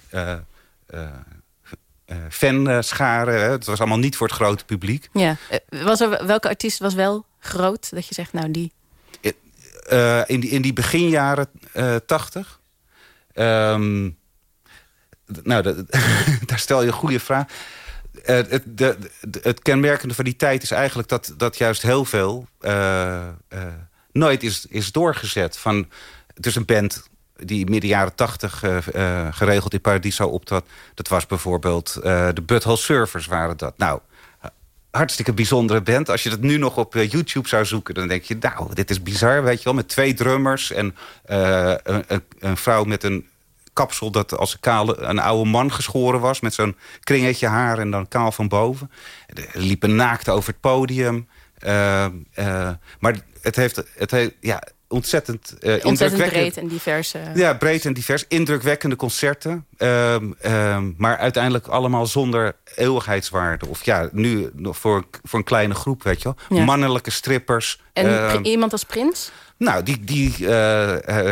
E: fanscharen. Het was allemaal niet voor het grote publiek.
D: Ja. Was er, welke artiest was wel groot? Dat je zegt, nou die...
E: in, die in die beginjaren tachtig... Um, nou, dat, daar stel je een goede vraag. het, de, het kenmerkende van die tijd is eigenlijk dat, dat juist heel veel nooit is, is doorgezet. Van, het is een band die midden jaren tachtig geregeld in Paradiso optrad. Dat was bijvoorbeeld de Butthole Surfers waren dat. Nou, hartstikke bijzondere band. Als je dat nu nog op YouTube zou zoeken... dan denk je, nou, dit is bizar, weet je wel. Met twee drummers en een, een, vrouw met een kapsel dat als een, kale, een oude man geschoren was... met zo'n kringetje haar en dan kaal van boven. Er liepen naakt over het podium. Uh, uh, maar het heeft, het heeft ja, ontzettend,
J: uh, ontzettend breed en divers.
E: Ja, breed en divers. Indrukwekkende concerten. Ehm, ehm, maar uiteindelijk allemaal zonder eeuwigheidswaarde. Of ja, nu nog voor, voor een kleine groep, weet je wel. Ja. Mannelijke strippers.
J: En iemand als Prins?
E: Nou, die, die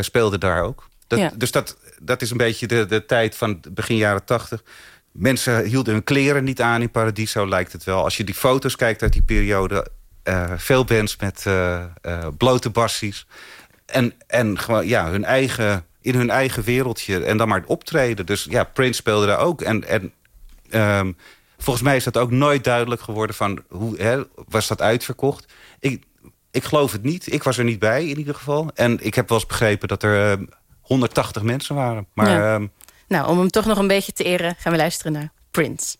E: speelde daar ook. Dat, ja. Dus dat, dat is een beetje de, de tijd van begin jaren tachtig. Mensen hielden hun kleren niet aan in Paradiso, lijkt het wel. Als je die foto's kijkt uit die periode... Uh, veel bands met uh, uh, blote bassies. En, en gewoon ja, hun eigen, in hun eigen wereldje. En dan maar optreden. Dus ja, Prince speelde daar ook. En, en um, volgens mij is dat ook nooit duidelijk geworden... van hoe hè, was dat uitverkocht. Ik, ik geloof het niet. Ik was er niet bij in ieder geval. En ik heb wel eens begrepen dat er 180 mensen waren. Maar, ja.
J: um... Nou, om hem toch nog een beetje te eren... gaan we luisteren naar Prince.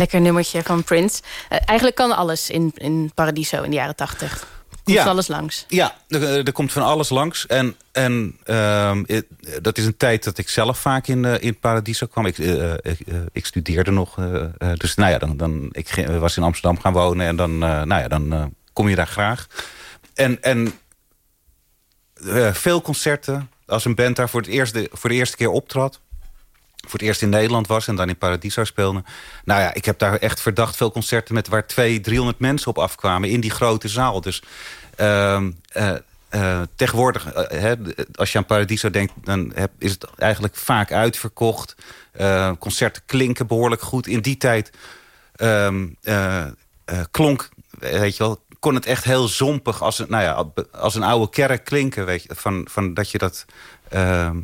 J: Lekker nummertje van Prince. Uh, eigenlijk kan alles in, in Paradiso in de jaren tachtig. Komt ja, alles langs.
E: Ja, er, er, komt van alles langs. En, en uh, dat is een tijd dat ik zelf vaak in, uh, in Paradiso kwam. Ik, ik, ik, studeerde nog. dus nou ja, dan, dan, ik was in Amsterdam gaan wonen. En dan, nou ja, dan kom je daar graag. En, en veel concerten. Als een band daar voor, het eerste, voor de eerste keer optrad voor het eerst in Nederland was en dan in Paradiso speelde. Nou ja, ik heb daar echt verdacht veel concerten met waar 200, 300 mensen op afkwamen in die grote zaal. Dus uh, uh, tegenwoordig, uh, als je aan Paradiso denkt, dan is het eigenlijk vaak uitverkocht. concerten klinken behoorlijk goed. In die tijd ehm, eh, eh, klonk, weet je wel, kon het echt heel zompig als een, nou ja, als een oude kerk klinken. Weet je, van, van dat je dat. ehm,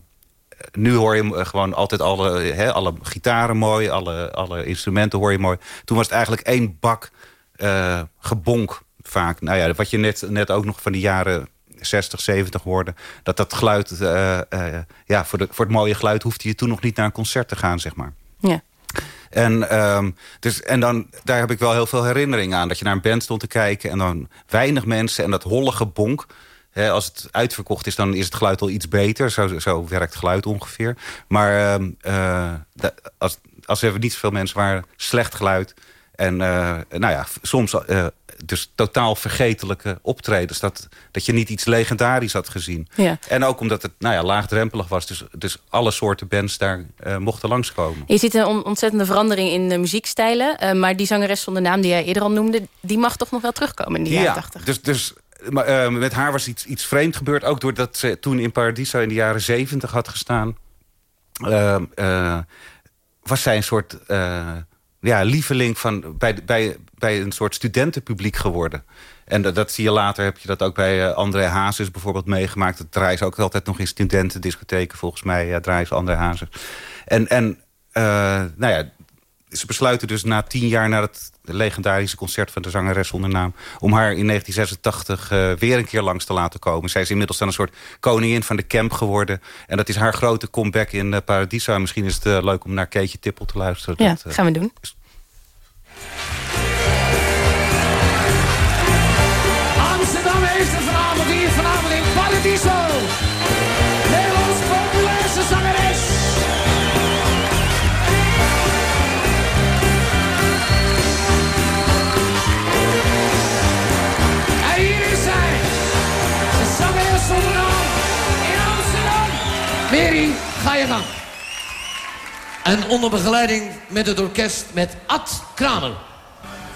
E: nu hoor je gewoon altijd alle, alle gitaren mooi, alle, alle instrumenten hoor je mooi. Toen was het eigenlijk één bak eh, gebonk vaak. Nou ja, wat je net, net ook nog van de jaren 60, 70 hoorde. Dat dat geluid, eh, eh, ja, voor, de, voor het mooie geluid hoefde je toen nog niet naar een concert te gaan, zeg maar.
D: Ja.
E: En, ehm, dus, en dan, daar heb ik wel heel veel herinneringen aan. Dat je naar een band stond te kijken en dan weinig mensen en dat holle gebonk. Als het uitverkocht is, dan is het geluid al iets beter. Zo, zo werkt geluid ongeveer. Maar ehm, eh, als, als er niet zoveel mensen waren, slecht geluid. En eh, nou ja, soms eh, dus totaal vergetelijke optredens. Dat, dat je niet iets legendarisch had gezien.
D: Ja.
E: En ook omdat het nou ja, laagdrempelig was. Dus, dus alle soorten bands daar eh, mochten langskomen.
D: Je ziet een on- ontzettende verandering in de muziekstijlen. maar die zangeres zonder naam die jij eerder al noemde... die mag toch nog wel terugkomen in de jaren 80.
E: Dus, dus maar, eh, met haar was iets, iets vreemd gebeurd. Ook doordat ze toen in Paradiso in de jaren zeventig had gestaan. eh, eh, was zij een soort eh, ja, lieveling van, bij, bij, bij een soort studentenpubliek geworden. En dat, zie je later, heb je dat ook bij eh, André Hazes bijvoorbeeld meegemaakt. Dat draaien ook altijd nog in studentendiscotheken, volgens mij ja, draaien ze André Hazes. En, en nou ja, ze besluiten dus na tien jaar na het legendarische concert van de zangeres zonder naam... om haar in 1986 eh, weer een keer langs te laten komen. Zij is inmiddels dan een soort koningin van de camp geworden. En dat is haar grote comeback in eh, Paradiso. En misschien is het eh, leuk om naar Keetje Tippel te luisteren.
D: Ja,
E: Dat, eh,
D: gaan we doen.
K: Mary, ga je gang. En onder begeleiding met het orkest met Ad Kramer.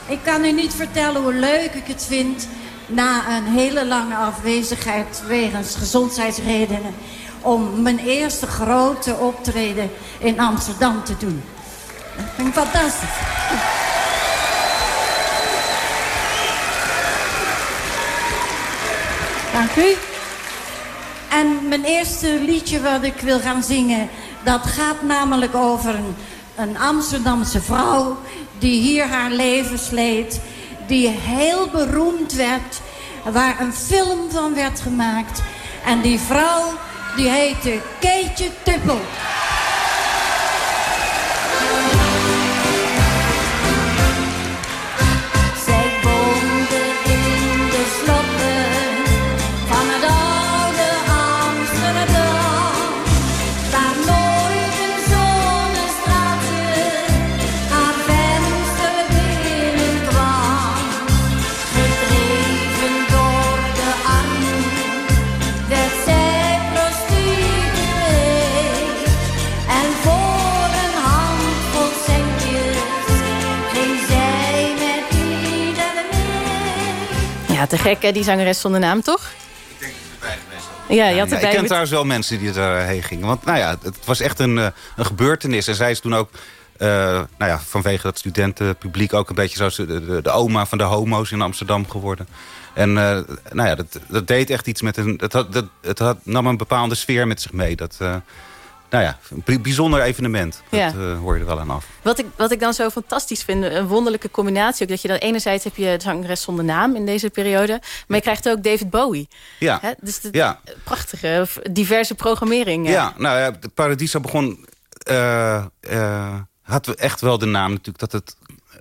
L: Ik kan u niet vertellen hoe leuk ik het vind... na een hele lange afwezigheid wegens gezondheidsredenen... om mijn eerste grote optreden in Amsterdam te doen. Dat vind ik fantastisch. Dank u. En mijn eerste liedje wat ik wil gaan zingen... dat gaat namelijk over een, een Amsterdamse vrouw... die hier haar leven sleet. Die heel beroemd werd. Waar een film van werd gemaakt. En die vrouw die heette Keetje Tuppel.
D: Ja, te gek hè, die zangeres zonder naam, toch? Ja, je had
E: Ja,
D: erbij...
E: ik ken trouwens wel mensen die erheen gingen. Want nou ja, het was echt een, eh, een gebeurtenis. En zij is toen ook, eh, nou ja, vanwege dat studentenpubliek... ook een beetje zoals de, de, de oma van de homo's in Amsterdam geworden. En eh, nou ja, dat, dat deed echt iets met een... Het, had, dat, het had, nam een bepaalde sfeer met zich mee. Dat, eh, nou ja, een bi- bijzonder evenement.
D: Ja.
E: Dat eh, hoor je er wel aan af.
D: Wat ik, wat ik dan zo fantastisch vind, een wonderlijke combinatie... ook dat je dan enerzijds heb je zangeres zonder naam in deze periode... maar je krijgt ook David Bowie.
E: Ja,
D: Hè? Dus de,
E: ja.
D: prachtige, diverse programmering. eh.
E: Ja, nou ja, Paradiso begon... eh, eh, had echt wel de naam natuurlijk dat het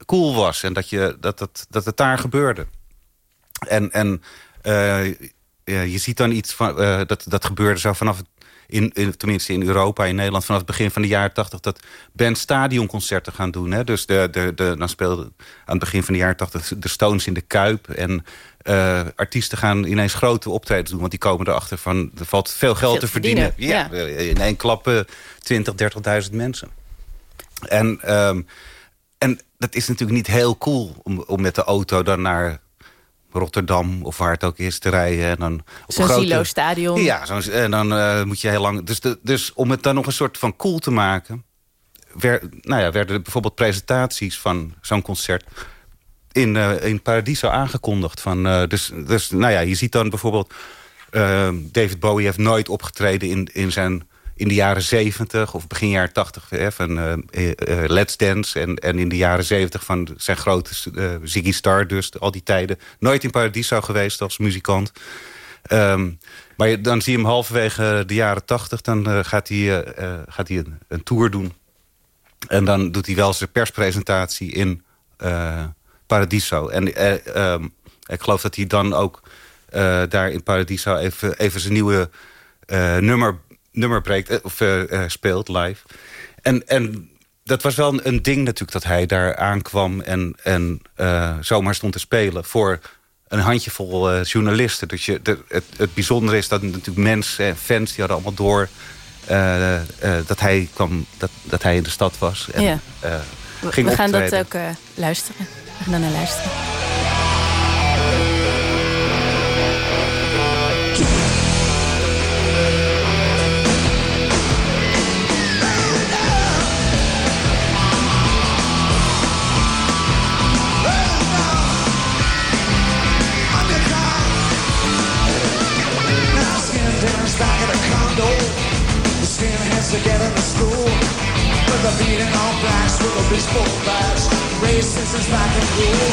E: cool was. En dat, je, dat, het, dat het daar gebeurde. En, en je ziet dan iets van... dat, dat gebeurde zo vanaf... Het, in, in, tenminste in Europa, in Nederland... vanaf het begin van de jaren tachtig... dat bands stadionconcerten gaan doen. Hè? Dus de, de, de, dan speelden aan het begin van de jaren tachtig... de Stones in de Kuip. En eh, artiesten gaan ineens grote optredens doen. Want die komen erachter van... er valt veel geld
D: Veel
E: te verdienen.
D: verdienen,
E: Ja, in één klap eh, 20, 30.000 mensen. En, ehm, en dat is natuurlijk niet heel cool... om, om met de auto dan naar Rotterdam of waar het ook is te rijden. En dan op
D: Zo'n
E: een grote-
D: Silo-stadion.
E: Ja, zo'n- en dan eh, moet je heel lang... Dus, de, dus om het dan nog een soort van cool te maken... nou ja, werden bijvoorbeeld presentaties van zo'n concert in, uh, in Paradiso aangekondigd. Van, uh, dus, dus nou ja, je ziet dan bijvoorbeeld... David Bowie heeft nooit opgetreden in, in, zijn, in de jaren 70 of begin jaren 80 hè, van Let's Dance. En, en in de jaren 70 van zijn grote Ziggy Stardust, al die tijden. Nooit in Paradiso geweest als muzikant. Um, maar dan zie je hem halverwege de jaren 80, dan gaat hij, gaat hij een, tour doen. En dan doet hij wel zijn perspresentatie in Paradiso. En eh, um, ik geloof dat hij dan ook daar in Paradiso even, even zijn nieuwe nummer, nummer breekt, of speelt live. En, en dat was wel een, een, ding natuurlijk dat hij daar aankwam en, en zomaar stond te spelen voor een handjevol journalisten. Dus je, de, het, het bijzondere is dat natuurlijk mensen en fans die hadden allemaal door dat, hij kwam, dat, dat hij in de stad was. En,
D: ja. ging we gaan dat ook luisteren. We gaan naar luisteren.
M: Together in the school. With a beating on blacks with a baseball bats Racism is back in cool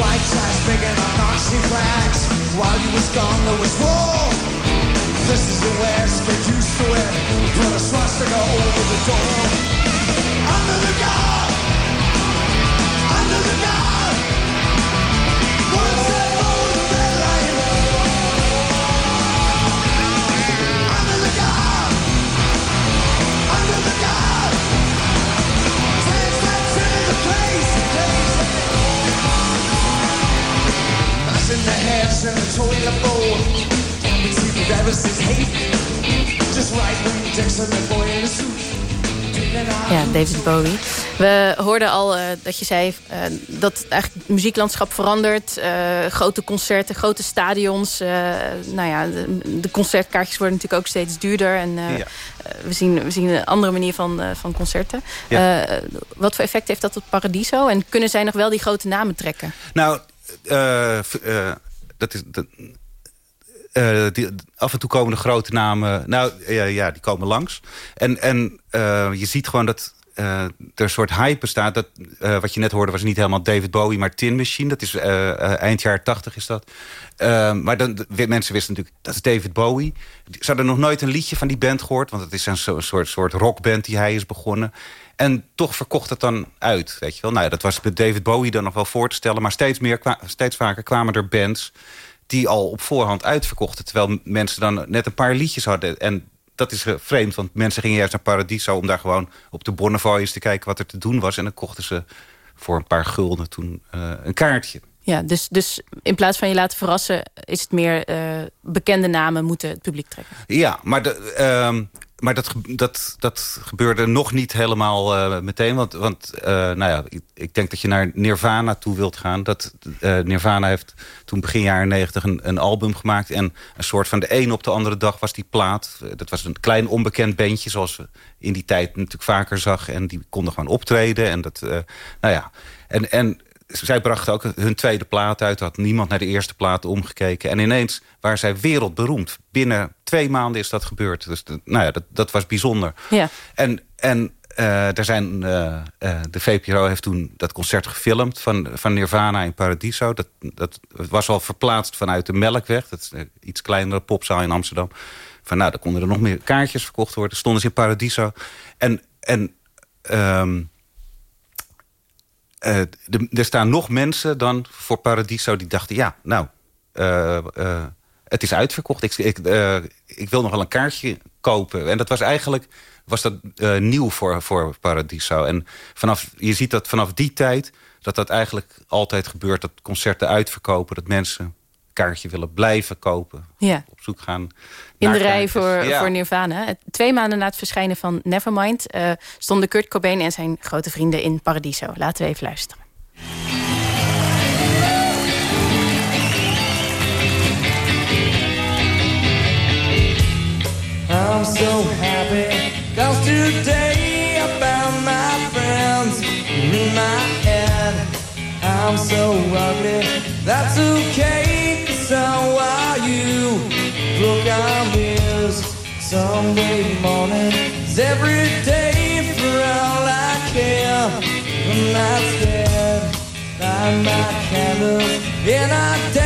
M: White ties bringing on Nazi flags While you was gone there was war. This is the West, get used to it Put a swastika over the door. Under the guard in the heads and the toilet bowl We see the hate Just right when Jackson the boy in a suit
D: Ja, David Bowie. We hoorden al uh, dat je zei uh, dat eigenlijk het muzieklandschap verandert. Uh, grote concerten, grote stadions. nou ja, de, de, concertkaartjes worden natuurlijk ook steeds duurder. En ja. we, zien, we zien een andere manier van, van concerten. Ja. wat voor effect heeft dat op Paradiso? En kunnen zij nog wel die grote namen trekken?
E: Nou, dat is... Dat, uh, die, af en toe komen de grote namen... Nou, ja, ja die komen langs. En, en je ziet gewoon dat er een soort hype bestaat. Dat, wat je net hoorde was niet helemaal David Bowie, maar Tin Machine. Dat is eind jaren tachtig is dat. maar dan, mensen wisten natuurlijk, dat is David Bowie. Ze hadden nog nooit een liedje van die band gehoord. Want het is een soort, soort rockband die hij is begonnen. En toch verkocht het dan uit, weet je wel. Nou ja, dat was met David Bowie dan nog wel voor te stellen. Maar steeds, meer, steeds vaker kwamen er bands die al op voorhand uitverkochten. Terwijl mensen dan net een paar liedjes hadden. En dat is vreemd, want mensen gingen juist naar Paradiso... om daar gewoon op de Bonnefoyers te kijken wat er te doen was. En dan kochten ze voor een paar gulden toen uh, een kaartje.
D: Ja, dus, dus in plaats van je laten verrassen... is het meer uh, bekende namen moeten het publiek trekken.
E: Ja, maar de, uh, maar dat, dat, dat gebeurde nog niet helemaal uh, meteen. Want, want uh, nou ja, ik, ik, denk dat je naar Nirvana toe wilt gaan. Dat, uh, Nirvana heeft toen begin jaren negentig een, een, album gemaakt. En een soort van de een op de andere dag was die plaat. dat was een klein onbekend bandje zoals we in die tijd natuurlijk vaker zag. En die konden gewoon optreden. En dat, nou ja, en... en zij brachten ook hun tweede plaat uit. Had niemand naar de eerste plaat omgekeken. En ineens waren zij wereldberoemd. Binnen twee maanden is dat gebeurd. Dus nou ja, dat, dat was bijzonder.
D: Ja.
E: En, en uh, er zijn, uh, uh, de VPRO heeft toen dat concert gefilmd van, van Nirvana in Paradiso. Dat, dat was al verplaatst vanuit de Melkweg. Dat is een iets kleinere popzaal in Amsterdam. Van nou, dan konden er nog meer kaartjes verkocht worden. Stonden ze in Paradiso. En, en um, de, er staan nog mensen dan voor Paradiso die dachten... ja, nou, uh, uh, het is uitverkocht. Ik, ik, ik, wil nog wel een kaartje kopen. En dat was eigenlijk was dat, nieuw voor, voor Paradiso. En vanaf, je ziet dat vanaf die tijd... dat dat eigenlijk altijd gebeurt. Dat concerten uitverkopen. Dat mensen kaartje willen blijven kopen.
D: Ja.
E: Op zoek gaan.
D: In de rij voor, voor Nirvana. Twee maanden na het verschijnen van Nevermind eh, stonden Kurt Cobain en zijn grote vrienden in Paradiso. Laten we even luisteren.
M: I'm so happy Cause today I found my friends in my head I'm so That's okay Look, I'm his. Sunday morning is every day for all I care. I'm scared. Light my candles in our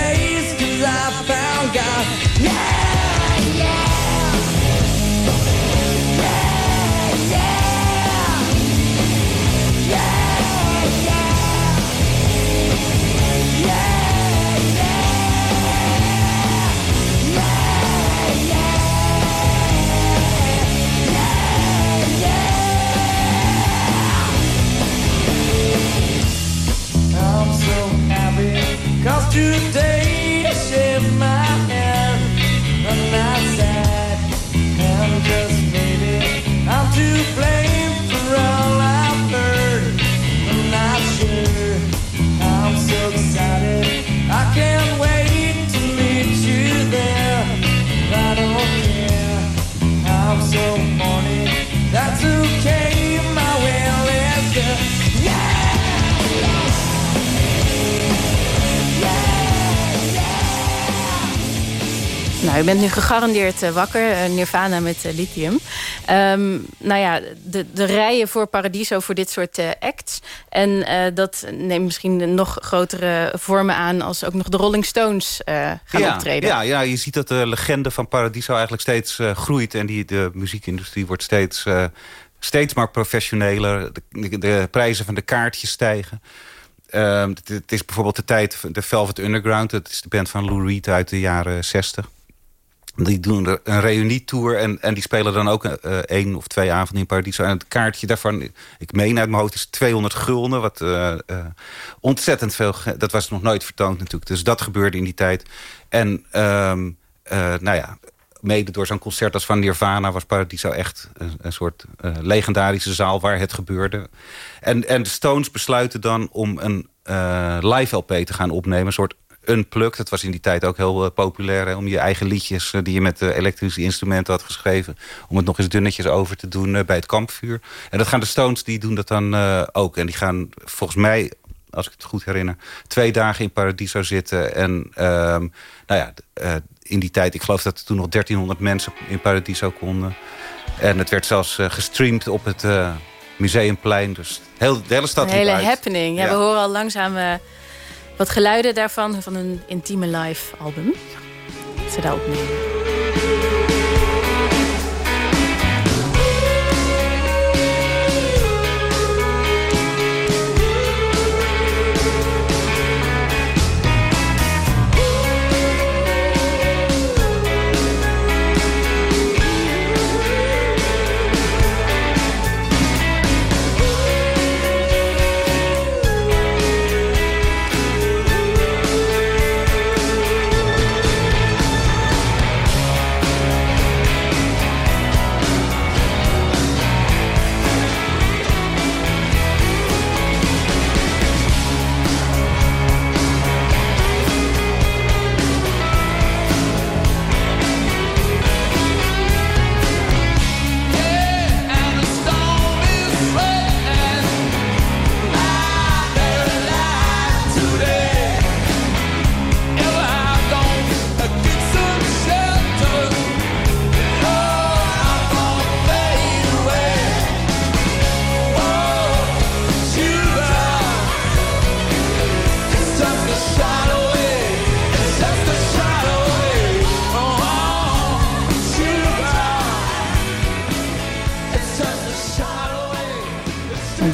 D: Nou, bent nu gegarandeerd eh, wakker. eh, Nirvana met eh, lithium. Ehm, nou ja, de, de rijen voor Paradiso voor dit soort eh, acts. En eh, dat neemt misschien nog grotere vormen aan... als ook nog de Rolling Stones eh, gaan
E: ja,
D: optreden.
E: Ja, ja, je ziet dat de legende van Paradiso eigenlijk steeds groeit. En die, de muziekindustrie wordt steeds, steeds maar professioneler. De, de, prijzen van de kaartjes stijgen. Ehm, het, het is bijvoorbeeld de tijd van de Velvet Underground. Dat is de band van Lou Reed uit de jaren 60. Die doen een reunietour en, en die spelen dan ook eh, één of twee avonden in Paradiso. En het kaartje daarvan, ik meen uit mijn hoofd, is 200 gulden. Wat eh, eh, ontzettend veel, dat was nog nooit vertoond natuurlijk. Dus dat gebeurde in die tijd. En ehm, eh, nou ja, mede door zo'n concert als van Nirvana... was Paradiso echt een, een soort legendarische zaal waar het gebeurde. En, en de Stones besluiten dan om een live LP te gaan opnemen. Een soort unplugged. Dat was in die tijd ook heel eh, populair. Hè, om je eigen liedjes eh, die je met eh, elektrische instrumenten had geschreven... om het nog eens dunnetjes over te doen bij het kampvuur. En dat gaan de Stones, die doen dat dan ook. En die gaan volgens mij als ik het goed herinner, twee dagen in Paradiso zitten. En ehm, nou ja, in die tijd, ik geloof dat er toen nog 1300 mensen in Paradiso konden. En het werd zelfs gestreamd op het Museumplein. Dus heel, de hele stad
D: Een hele happening. Ja,
E: Ja.
D: We horen al langzaam wat geluiden daarvan... van een intieme live album. Dat ze daar opnemen.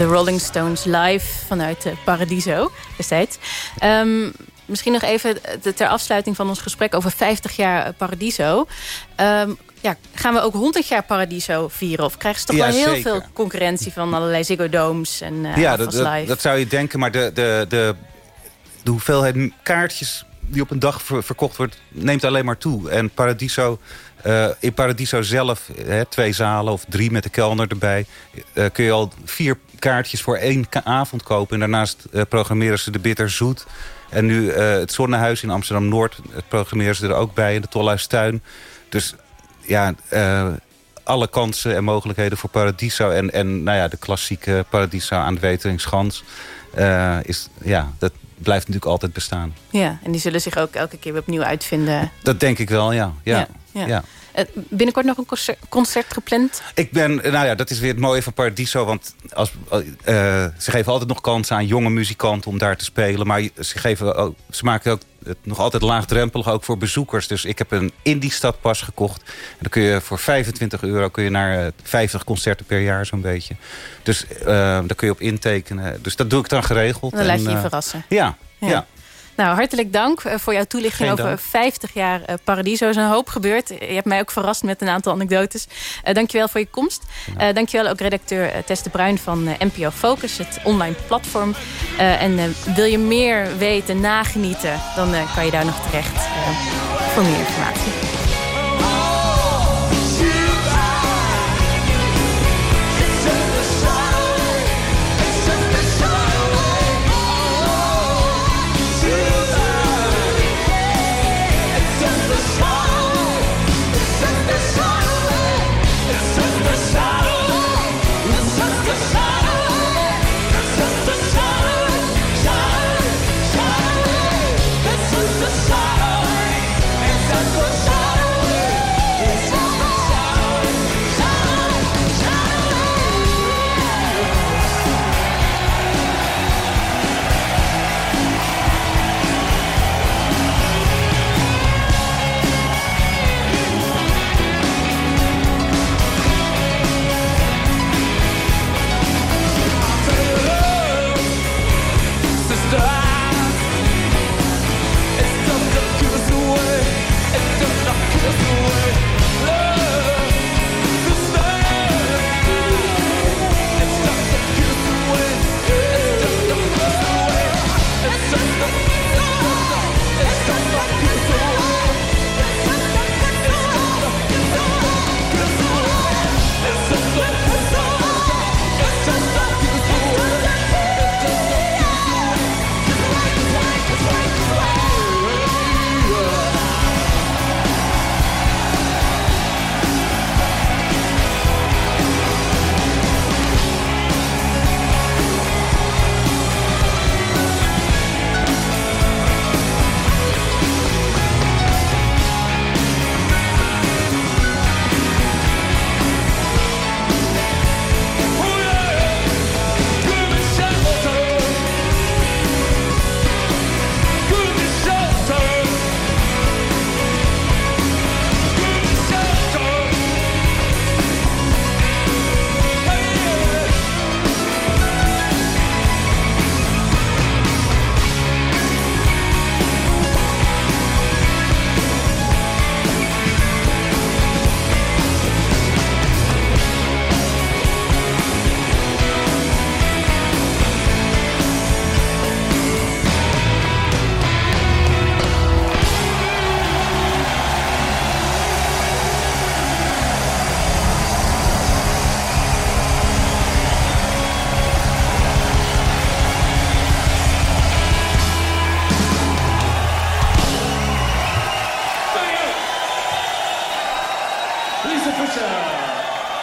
D: De Rolling Stones live vanuit eh, Paradiso destijds. Ehm, misschien nog even ter afsluiting van ons gesprek over 50 jaar eh, Paradiso. Ehm, ja, gaan we ook 100 jaar Paradiso vieren? Of krijgen ze toch
E: Ja,
D: wel heel
E: zeker.
D: veel concurrentie van allerlei Ziggo Domes en uh,
E: ja, dat, dat, dat zou je denken, maar de, de, de, de hoeveelheid kaartjes die op een dag ver- verkocht wordt, neemt alleen maar toe. En Paradiso, eh, in Paradiso zelf, hè, twee zalen of drie met de kelner erbij, eh, kun je al vier kaartjes voor één avond kopen. En daarnaast eh, programmeren ze de Bitter Zoet. En nu het Zonnehuis in Amsterdam-Noord, programmeren ze er ook bij. En de Tolhuistuin. Dus ja, alle kansen en mogelijkheden voor Paradiso. En, en nou ja, de klassieke Paradiso aan de Weteringschans. is, ja, dat, blijft natuurlijk altijd bestaan.
D: Ja, en die zullen zich ook elke keer weer opnieuw uitvinden.
E: Dat denk ik wel, ja. ja,
D: ja.
E: ja.
D: Eh, binnenkort nog een concert, concert, gepland?
E: Ik ben, nou ja, dat is weer het mooie van Paradiso. Want als, uh, ze geven altijd nog kansen aan jonge muzikanten om daar te spelen. Maar ze, geven ook, ze maken ook het nog altijd laagdrempelig ook voor bezoekers. Dus ik heb een indie stadpas gekocht. En dan kun je voor 25 euro kun je naar 50 concerten per jaar zo'n beetje. Dus uh, daar kun je op intekenen. Dus dat doe ik dan geregeld.
D: Dan laat je je verrassen.
E: ja. ja. ja.
D: Nou, hartelijk dank eh, voor jouw toelichting over 50 jaar uh, Paradiso. Er is een hoop gebeurd. Je hebt mij ook verrast met een aantal anekdotes. Uh, dankjewel voor je komst. Uh, dankjewel ook redacteur Tess de Bruin van NPO Focus, het online platform. en wil je meer weten, nagenieten, dan kan je daar nog terecht voor meer informatie.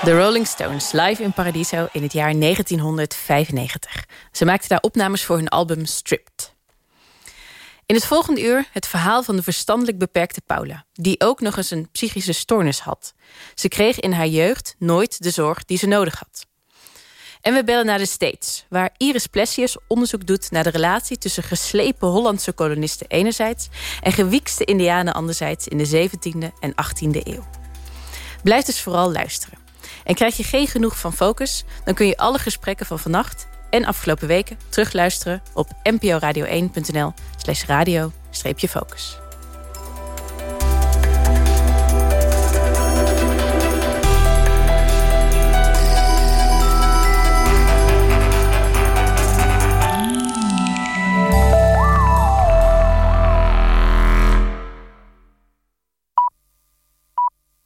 D: De Rolling Stones, live in Paradiso in het jaar 1995. Ze maakten daar opnames voor hun album Stripped. In het volgende uur het verhaal van de verstandelijk beperkte Paula... die ook nog eens een psychische stoornis had. Ze kreeg in haar jeugd nooit de zorg die ze nodig had. En we bellen naar de States, waar Iris Plessius onderzoek doet... naar de relatie tussen geslepen Hollandse kolonisten enerzijds... en gewiekste indianen anderzijds in de 17e en 18e eeuw. Blijf dus vooral luisteren. En krijg je geen genoeg van Focus... dan kun je alle gesprekken van vannacht en afgelopen weken terugluisteren... op nporadio1.nl slash radio-focus.